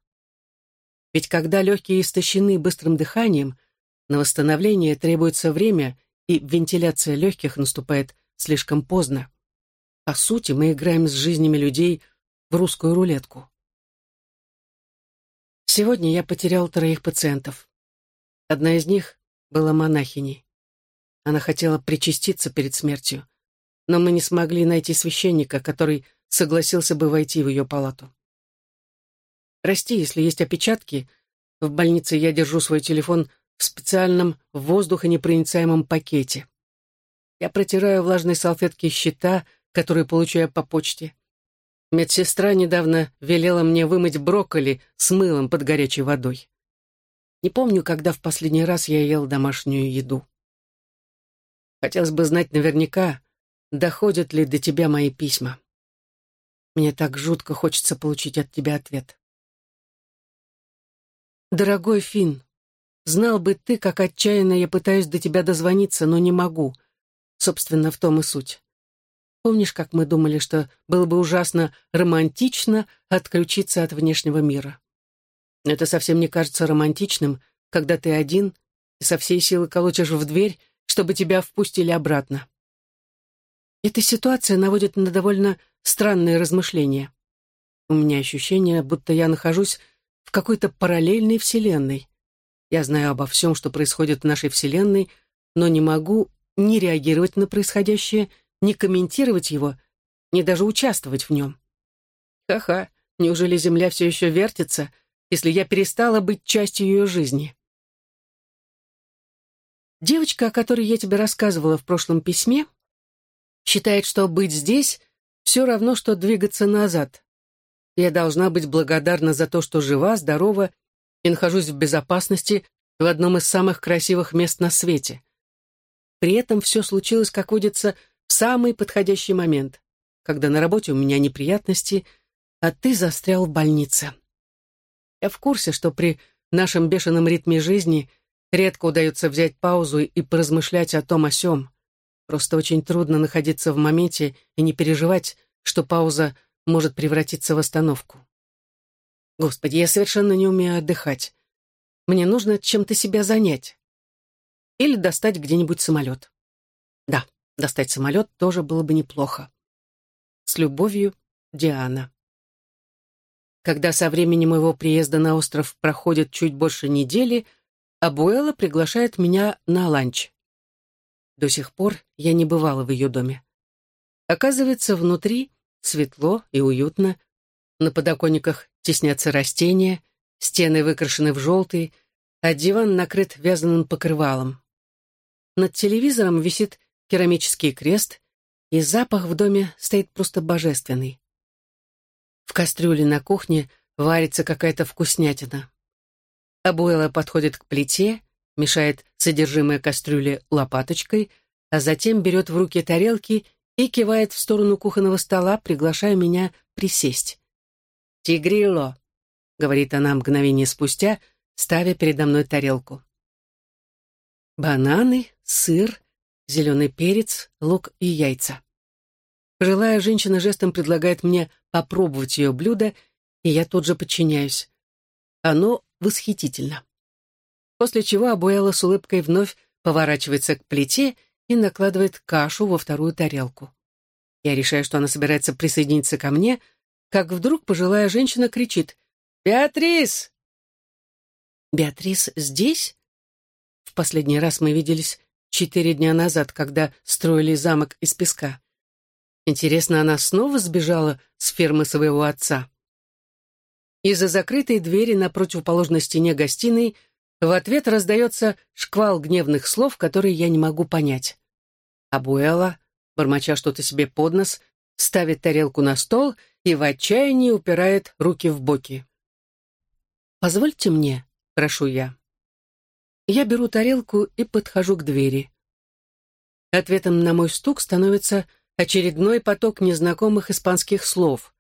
Ведь когда легкие истощены быстрым дыханием, на восстановление требуется время, и вентиляция легких наступает слишком поздно. По сути, мы играем с жизнями людей в русскую рулетку. Сегодня я потерял троих пациентов. Одна из них была монахиней. Она хотела причаститься перед смертью, но мы не смогли найти священника, который согласился бы войти в ее палату. Прости, если есть опечатки. В больнице я держу свой телефон в специальном воздухонепроницаемом пакете. Я протираю влажной салфетки щита, которые получаю по почте. Медсестра недавно велела мне вымыть брокколи с мылом под горячей водой. Не помню, когда в последний раз я ел домашнюю еду. Хотелось бы знать наверняка, доходят ли до тебя мои письма. Мне так жутко хочется получить от тебя ответ. Дорогой Финн, знал бы ты, как отчаянно я пытаюсь до тебя дозвониться, но не могу. Собственно, в том и суть. Помнишь, как мы думали, что было бы ужасно романтично отключиться от внешнего мира? Это совсем не кажется романтичным, когда ты один и со всей силы колотишь в дверь, чтобы тебя впустили обратно. Эта ситуация наводит на довольно странные размышления. У меня ощущение, будто я нахожусь в какой-то параллельной вселенной. Я знаю обо всем, что происходит в нашей вселенной, но не могу ни реагировать на происходящее, не комментировать его, не даже участвовать в нем. Ха-ха, неужели Земля все еще вертится, если я перестала быть частью ее жизни? Девочка, о которой я тебе рассказывала в прошлом письме, считает, что быть здесь все равно, что двигаться назад. Я должна быть благодарна за то, что жива, здорова и нахожусь в безопасности в одном из самых красивых мест на свете. При этом все случилось, как водится, в самый подходящий момент, когда на работе у меня неприятности, а ты застрял в больнице. Я в курсе, что при нашем бешеном ритме жизни редко удается взять паузу и поразмышлять о том о сём. Просто очень трудно находиться в моменте и не переживать, что пауза может превратиться в остановку. Господи, я совершенно не умею отдыхать. Мне нужно чем-то себя занять. Или достать где-нибудь самолет. Да, Достать самолет тоже было бы неплохо. С любовью, Диана. Когда со времени моего приезда на остров проходит чуть больше недели, Абуэла приглашает меня на ланч. До сих пор я не бывала в ее доме. Оказывается, внутри светло и уютно. На подоконниках теснятся растения, стены выкрашены в желтый, а диван накрыт вязаным покрывалом. Над телевизором висит керамический крест, и запах в доме стоит просто божественный. В кастрюле на кухне варится какая-то вкуснятина. Абуэла подходит к плите, мешает содержимое кастрюли лопаточкой, а затем берет в руки тарелки и кивает в сторону кухонного стола, приглашая меня присесть. «Тигрило», — говорит она мгновение спустя, ставя передо мной тарелку. Бананы, сыр, зеленый перец, лук и яйца. Пожилая женщина жестом предлагает мне попробовать ее блюдо, и я тут же подчиняюсь. Оно восхитительно. После чего Абуэла с улыбкой вновь поворачивается к плите и накладывает кашу во вторую тарелку. Я решаю, что она собирается присоединиться ко мне, как вдруг пожилая женщина кричит «Беатрис!». «Беатрис здесь?» В последний раз мы виделись четыре дня назад, когда строили замок из песка. Интересно, она снова сбежала с фермы своего отца? Из-за закрытой двери на противоположной стене гостиной в ответ раздается шквал гневных слов, которые я не могу понять. Абуэла, бормоча что-то себе под нос, ставит тарелку на стол и в отчаянии упирает руки в боки. «Позвольте мне», — прошу я. Я беру тарелку и подхожу к двери. Ответом на мой стук становится очередной поток незнакомых испанских слов.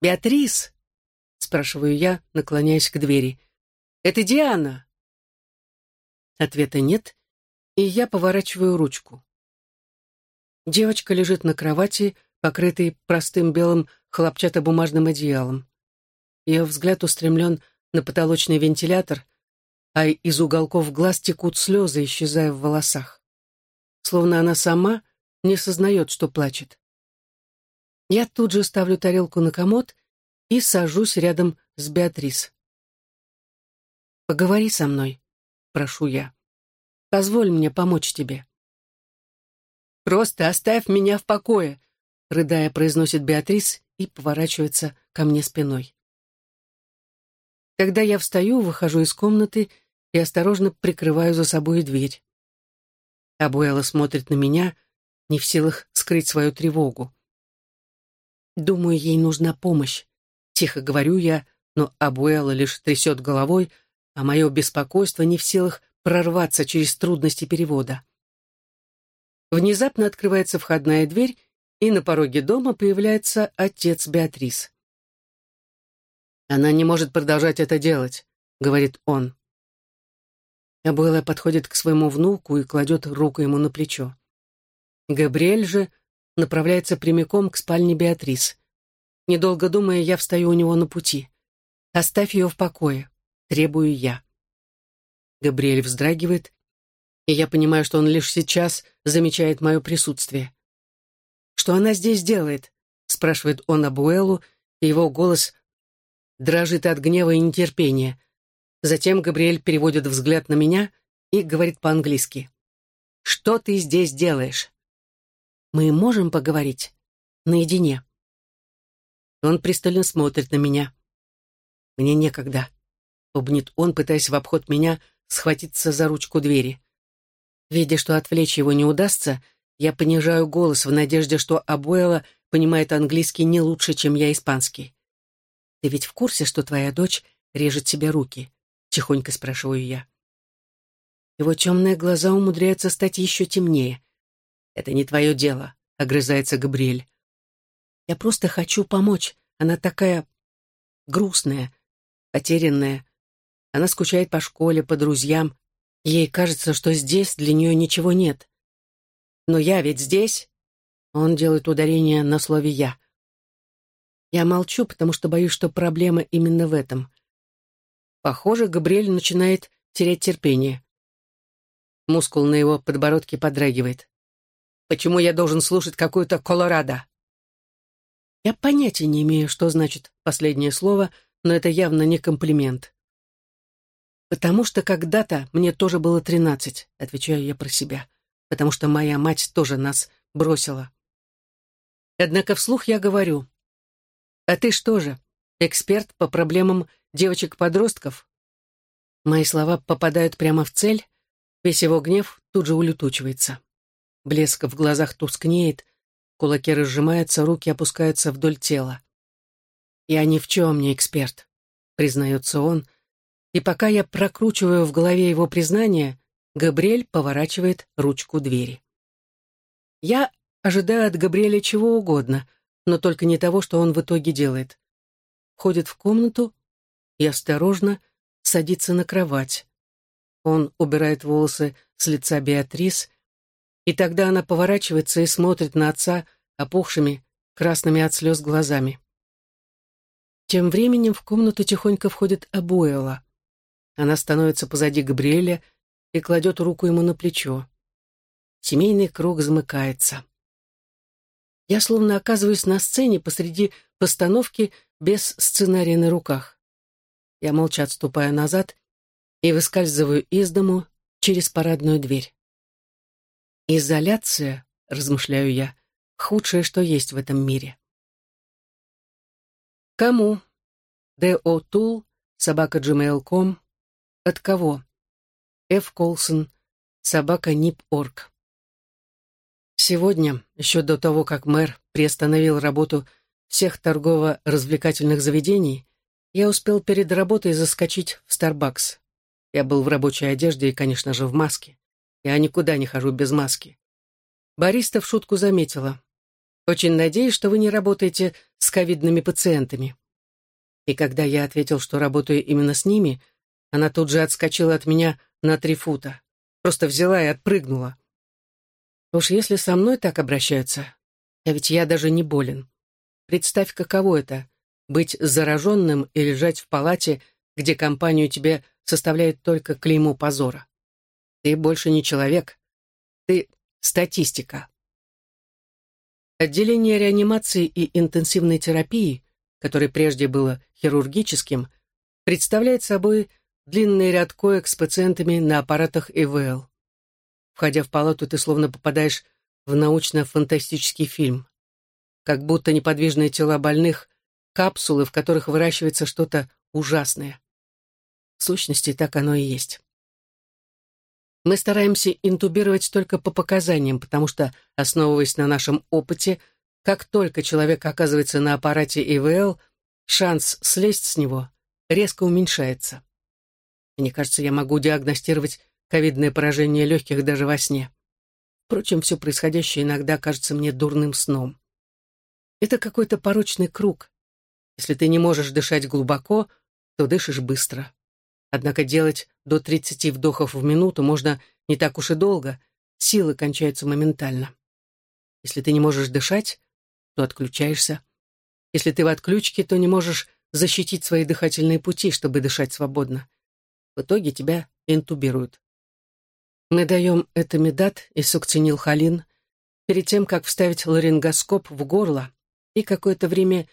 «Беатрис!» — спрашиваю я, наклоняясь к двери. «Это Диана!» Ответа нет, и я поворачиваю ручку. Девочка лежит на кровати, покрытой простым белым хлопчатобумажным одеялом. Ее взгляд устремлен на потолочный вентилятор, а из уголков глаз текут слезы, исчезая в волосах. Словно она сама не сознает, что плачет. Я тут же ставлю тарелку на комод и сажусь рядом с Беатрис. «Поговори со мной», — прошу я. «Позволь мне помочь тебе». «Просто оставь меня в покое», — рыдая произносит Беатрис и поворачивается ко мне спиной. Когда я встаю, выхожу из комнаты и осторожно прикрываю за собой дверь. Абуэла смотрит на меня, не в силах скрыть свою тревогу. Думаю, ей нужна помощь. Тихо говорю я, но Абуэла лишь трясет головой, а мое беспокойство не в силах прорваться через трудности перевода. Внезапно открывается входная дверь, и на пороге дома появляется отец Беатрис. «Она не может продолжать это делать», — говорит он. Абуэла подходит к своему внуку и кладет руку ему на плечо. Габриэль же направляется прямиком к спальне Беатрис. Недолго думая, я встаю у него на пути. «Оставь ее в покое», — требую я. Габриэль вздрагивает, и я понимаю, что он лишь сейчас замечает мое присутствие. «Что она здесь делает?» — спрашивает он Абуэлу, и его голос дрожит от гнева и нетерпения. Затем Габриэль переводит взгляд на меня и говорит по-английски. «Что ты здесь делаешь?» Мы можем поговорить наедине. Он пристально смотрит на меня. Мне некогда. Обнит он, пытаясь в обход меня схватиться за ручку двери. Видя, что отвлечь его не удастся, я понижаю голос в надежде, что Абуэла понимает английский не лучше, чем я испанский. «Ты ведь в курсе, что твоя дочь режет себе руки?» — тихонько спрашиваю я. Его темные глаза умудряются стать еще темнее. «Это не твое дело», — огрызается Габриэль. «Я просто хочу помочь. Она такая грустная, потерянная. Она скучает по школе, по друзьям. Ей кажется, что здесь для нее ничего нет. Но я ведь здесь...» Он делает ударение на слове «я». Я молчу, потому что боюсь, что проблема именно в этом. Похоже, Габриэль начинает терять терпение. Мускул на его подбородке подрагивает. Почему я должен слушать какую-то Колорадо? Я понятия не имею, что значит последнее слово, но это явно не комплимент. «Потому что когда-то мне тоже было тринадцать», — отвечаю я про себя. потому что моя мать тоже нас бросила. Однако вслух я говорю, «А ты что же, эксперт по проблемам девочек-подростков?» Мои слова попадают прямо в цель, весь его гнев тут же улетучивается. Блеск в глазах тускнеет, кулаки разжимаются, руки опускаются вдоль тела. «Я ни в чем не эксперт», — признается он, и пока я прокручиваю в голове его признание, Габриэль поворачивает ручку двери. Я ожидаю от Габриэля чего угодно, но только не того, что он в итоге делает. Входит в комнату и осторожно садится на кровать. Он убирает волосы с лица Беатрис, и тогда она поворачивается и смотрит на отца опухшими, красными от слез глазами. Тем временем в комнату тихонько входит Абуэла. Она становится позади Габриэля и кладет руку ему на плечо. Семейный круг замыкается. Я словно оказываюсь на сцене посреди постановки без сценария на руках. Я молча отступаю назад и выскальзываю из дому через парадную дверь. Изоляция, размышляю я, худшее, что есть в этом мире. Кому? Д.О. Тул, собака gmail.com. От кого? Ф. Колсон, собака нип.орг. Сегодня, еще до того, как мэр приостановил работу всех торгово-развлекательных заведений, я успел перед работой заскочить в Starbucks. Я был в рабочей одежде и, конечно же, в маске. Я никуда не хожу без маски. Бариста в шутку заметила. «Очень надеюсь, что вы не работаете с ковидными пациентами». И когда я ответил, что работаю именно с ними, она тут же отскочила от меня на три фута. Просто взяла и отпрыгнула. Уж если со мной так обращаются, а ведь я даже не болен. Представь, каково это — быть зараженным и лежать в палате, где компанию тебе составляет только клеймо позора. Ты больше не человек. Ты статистика. Отделение реанимации и интенсивной терапии, которое прежде было хирургическим, представляет собой длинный ряд коек с пациентами на аппаратах ИВЛ. Входя в палату, ты словно попадаешь в научно-фантастический фильм. Как будто неподвижные тела больных — капсулы, в которых выращивается что-то ужасное. В сущности, так оно и есть. Мы стараемся интубировать только по показаниям, потому что, основываясь на нашем опыте, как только человек оказывается на аппарате ИВЛ, шанс слезть с него резко уменьшается. Мне кажется, я могу диагностировать ковидное поражение легких даже во сне. Впрочем, все происходящее иногда кажется мне дурным сном. Это какой-то порочный круг. Если ты не можешь дышать глубоко, то дышишь быстро. Однако делать до 30 вдохов в минуту можно не так уж и долго, силы кончаются моментально. Если ты не можешь дышать, то отключаешься. Если ты в отключке, то не можешь защитить свои дыхательные пути, чтобы дышать свободно. В итоге тебя интубируют. Мы даем этамидат и сукцинилхолин перед тем, как вставить ларингоскоп в горло и какое-то время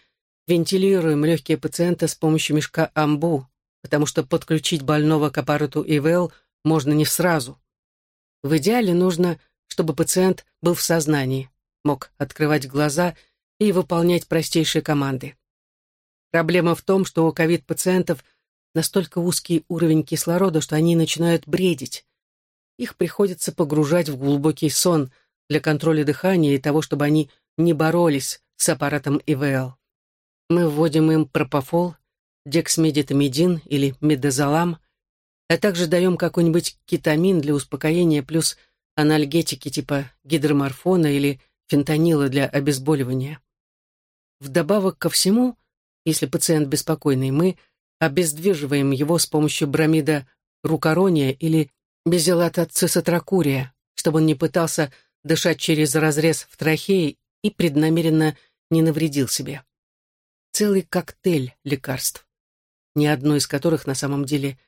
вентилируем легкие пациента с помощью мешка амбу, потому что подключить больного к аппарату ИВЛ можно не сразу. В идеале нужно, чтобы пациент был в сознании, мог открывать глаза и выполнять простейшие команды. Проблема в том, что у ковид-пациентов – настолько узкий уровень кислорода, что они начинают бредить. Их приходится погружать в глубокий сон для контроля дыхания и того, чтобы они не боролись с аппаратом ИВЛ. Мы вводим им пропофол, дексмедитамидин или медозолам, а также даем какой-нибудь кетамин для успокоения плюс анальгетики типа гидроморфона или фентанила для обезболивания. Вдобавок ко всему, если пациент беспокойный, мы обездвиживаем его с помощью бромида рукорония или безелата цисотракурия, чтобы он не пытался дышать через разрез в трахее и преднамеренно не навредил себе. Целый коктейль лекарств, ни одно из которых на самом деле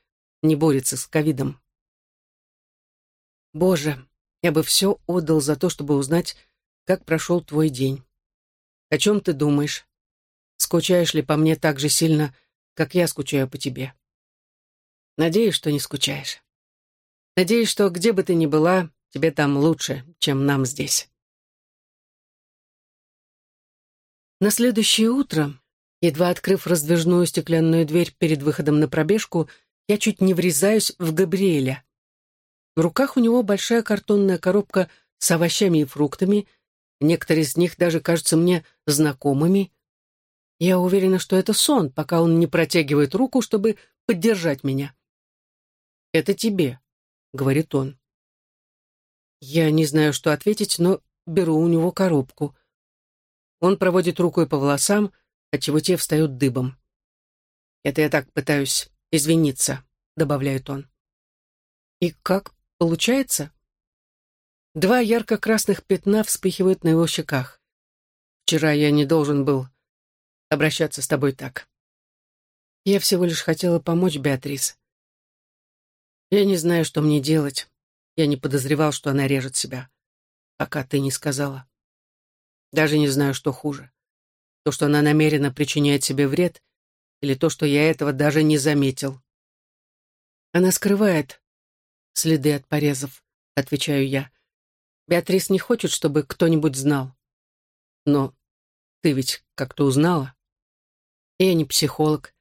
не борется с ковидом. Боже, я бы все отдал за то, чтобы узнать, как прошел твой день. О чем ты думаешь? Скучаешь ли по мне так же сильно, как я скучаю по тебе. Надеюсь, что не скучаешь. Надеюсь, что где бы ты ни была, Тебе там лучше, чем нам здесь. На следующее утро, едва открыв раздвижную стеклянную дверь перед выходом на пробежку, я чуть не врезаюсь в Габриэля. В руках у него большая картонная коробка с овощами и фруктами, некоторые из них даже кажутся мне знакомыми. Я уверена, что это сон, пока он не протягивает руку, чтобы поддержать меня. «Это тебе», — говорит он. Я не знаю, что ответить, но беру у него коробку. Он проводит рукой по волосам, отчего те встают дыбом. «Это я так пытаюсь извиниться», — добавляет он. «И как получается?» Два ярко-красных пятна вспыхивают на его щеках. «Вчера я не должен был обращаться с тобой так. Я всего лишь хотела помочь Беатрис. Я не знаю, что мне делать. Я не подозревал, что она режет себя, пока ты не сказала. Даже не знаю, что хуже. То, что она намеренно причиняет себе вред, или то, что я этого даже не заметил. Она скрывает следы от порезов, отвечаю я. Беатрис не хочет, чтобы кто-нибудь знал. Но ты ведь как-то узнала. Я не психолог.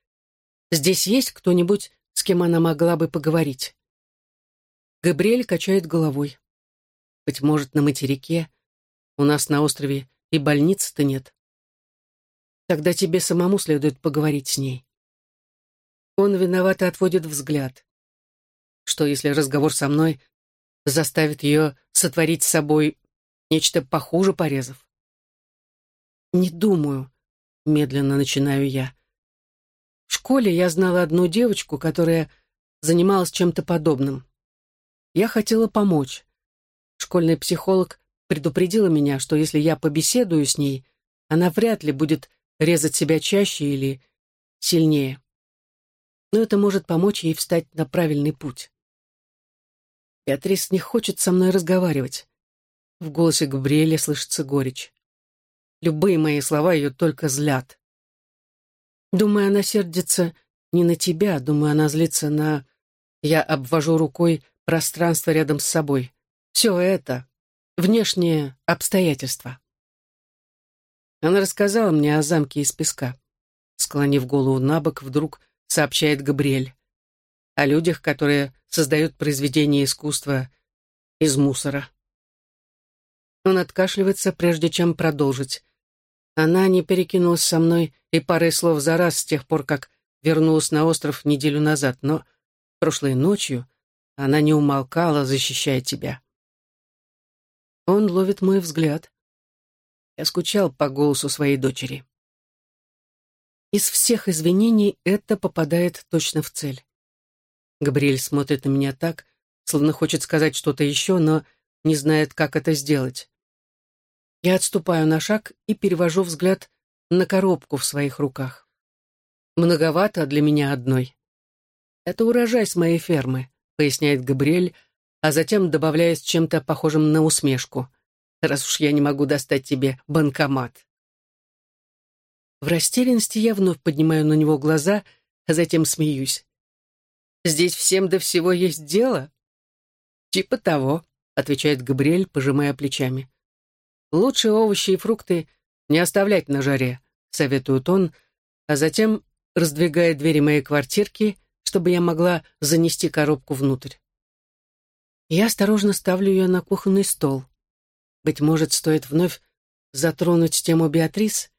Здесь есть кто-нибудь, с кем она могла бы поговорить? Габриэль качает головой. Быть может, на материке. У нас на острове и больницы-то нет. Тогда тебе самому следует поговорить с ней. Он виновато отводит взгляд. Что, если разговор со мной заставит ее сотворить с собой нечто похуже порезов? Не думаю, медленно начинаю я. В школе я знала одну девочку, которая занималась чем-то подобным. Я хотела помочь. Школьный психолог предупредила меня, что если я побеседую с ней, она вряд ли будет резать себя чаще или сильнее. Но это может помочь ей встать на правильный путь. Беатрис не хочет со мной разговаривать. В голосе Габриэля слышится горечь. Любые мои слова ее только злят. Думаю, она сердится не на тебя, думаю, она злится на... Я обвожу рукой пространство рядом с собой. Все это — внешние обстоятельства. Она рассказала мне о замке из песка. Склонив голову на бок, вдруг сообщает Габриэль. О людях, которые создают произведения искусства из мусора. Он откашливается, прежде чем продолжить. Она не перекинулась со мной и парой слов за раз с тех пор, как вернулась на остров неделю назад, но прошлой ночью она не умолкала, защищая тебя. Он ловит мой взгляд. Я скучал по голосу своей дочери. Из всех извинений это попадает точно в цель. Габриэль смотрит на меня так, словно хочет сказать что-то еще, но не знает, как это сделать. Я отступаю на шаг и перевожу взгляд на коробку в своих руках. Многовато для меня одной. Это урожай с моей фермы поясняет Габриэль, а затем добавляет с чем-то похожим на усмешку. «Раз уж я не могу достать тебе банкомат». В растерянности я вновь поднимаю на него глаза, а затем смеюсь. «Здесь всем до всего есть дело?» «Типа того», — отвечает Габриэль, пожимая плечами. «Лучше овощи и фрукты не оставлять на жаре», — советует он, а затем раздвигая двери моей квартирки — чтобы я могла занести коробку внутрь. Я осторожно ставлю ее на кухонный стол. Быть может, стоит вновь затронуть тему Беатрис?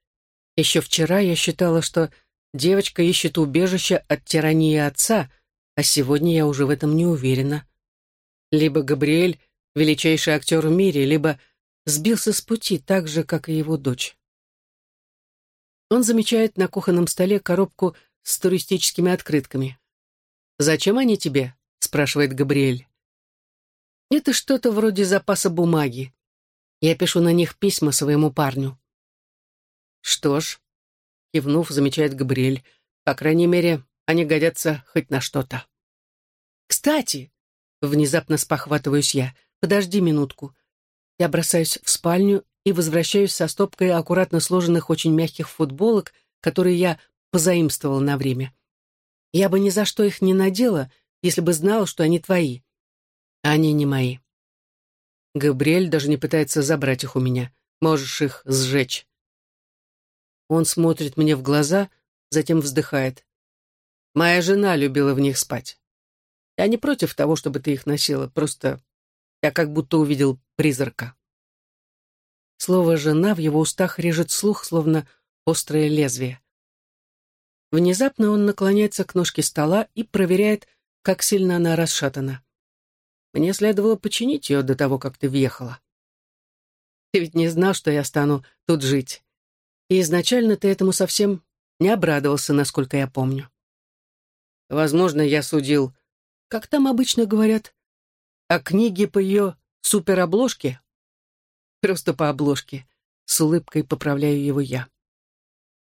Еще вчера я считала, что девочка ищет убежище от тирании отца, а сегодня я уже в этом не уверена. Либо Габриэль — величайший актер в мире, либо сбился с пути так же, как и его дочь. Он замечает на кухонном столе коробку с туристическими открытками. «Зачем они тебе?» — спрашивает Габриэль. «Это что-то вроде запаса бумаги. Я пишу на них письма своему парню». «Что ж», — кивнув, замечает Габриэль, «по крайней мере, они годятся хоть на что-то». «Кстати», — внезапно спохватываюсь я, «подожди минутку». Я бросаюсь в спальню и возвращаюсь со стопкой аккуратно сложенных очень мягких футболок, которые я позаимствовал на время. Я бы ни за что их не надела, если бы знала, что они твои. А они не мои. Габриэль даже не пытается забрать их у меня. Можешь их сжечь. Он смотрит мне в глаза, затем вздыхает. Моя жена любила в них спать. Я не против того, чтобы ты их носила, просто я как будто увидел призрака. Слово «жена» в его устах режет слух, словно острое лезвие. Внезапно он наклоняется к ножке стола и проверяет, как сильно она расшатана. Мне следовало починить ее до того, как ты въехала. Ты ведь не знал, что я стану тут жить. И изначально ты этому совсем не обрадовался, насколько я помню. Возможно, я судил, как там обычно говорят, о книге по ее суперобложке. Просто по обложке. С улыбкой поправляю его я.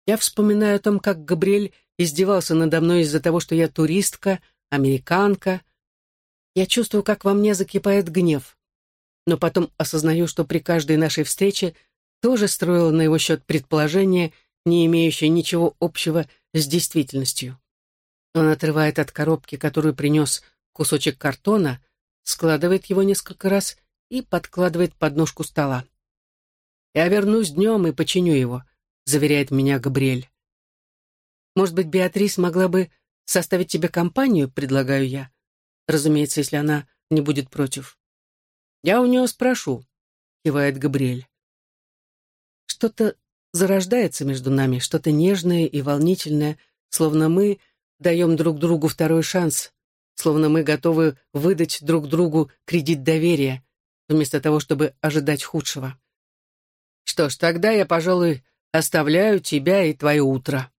Я вспоминаю о том, как Габриэль издевался надо мной из-за того, что я туристка, американка, я чувствую, как во мне закипает гнев. Но потом осознаю, что при каждой нашей встрече тоже строила на его счет предположения, не имеющие ничего общего с действительностью. Он отрывает от коробки, которую принес кусочек картона, складывает его несколько раз и подкладывает под ножку стола. «Я вернусь днем и починю его», — заверяет меня Габриэль. «Может быть, Беатрис могла бы составить тебе компанию?» — предлагаю я. Разумеется, если она не будет против. «Я у нее спрошу», — кивает Габриэль. Что-то зарождается между нами, что-то нежное и волнительное, словно мы даем друг другу второй шанс, словно мы готовы выдать друг другу кредит доверия, вместо того, чтобы ожидать худшего. «Что ж, тогда я, пожалуй, оставляю тебя и твое утро»,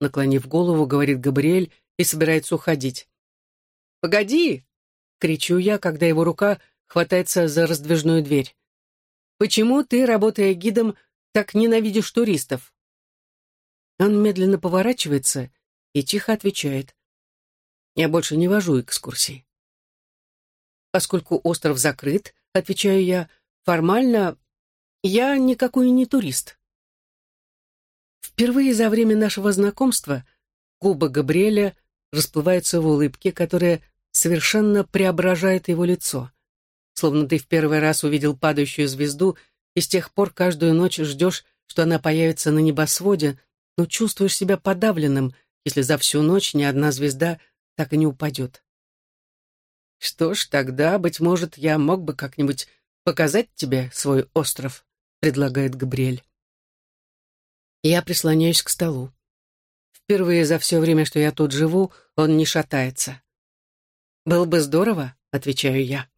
наклонив голову, говорит Габриэль и собирается уходить. «Погоди!» — кричу я, когда его рука хватается за раздвижную дверь. «Почему ты, работая гидом, так ненавидишь туристов?» Он медленно поворачивается и тихо отвечает. «Я больше не вожу экскурсии». «Поскольку остров закрыт, — отвечаю я, — формально я никакой не турист». Впервые за время нашего знакомства губы Габриэля расплываются в улыбке, которая совершенно преображает его лицо. Словно ты в первый раз увидел падающую звезду, и с тех пор каждую ночь ждешь, что она появится на небосводе, но чувствуешь себя подавленным, если за всю ночь ни одна звезда так и не упадет. «Что ж, тогда, быть может, я мог бы как-нибудь показать тебе свой остров», — предлагает Габриэль. Я прислоняюсь к столу. Впервые за все время, что я тут живу, он не шатается. «Было бы здорово», — отвечаю я.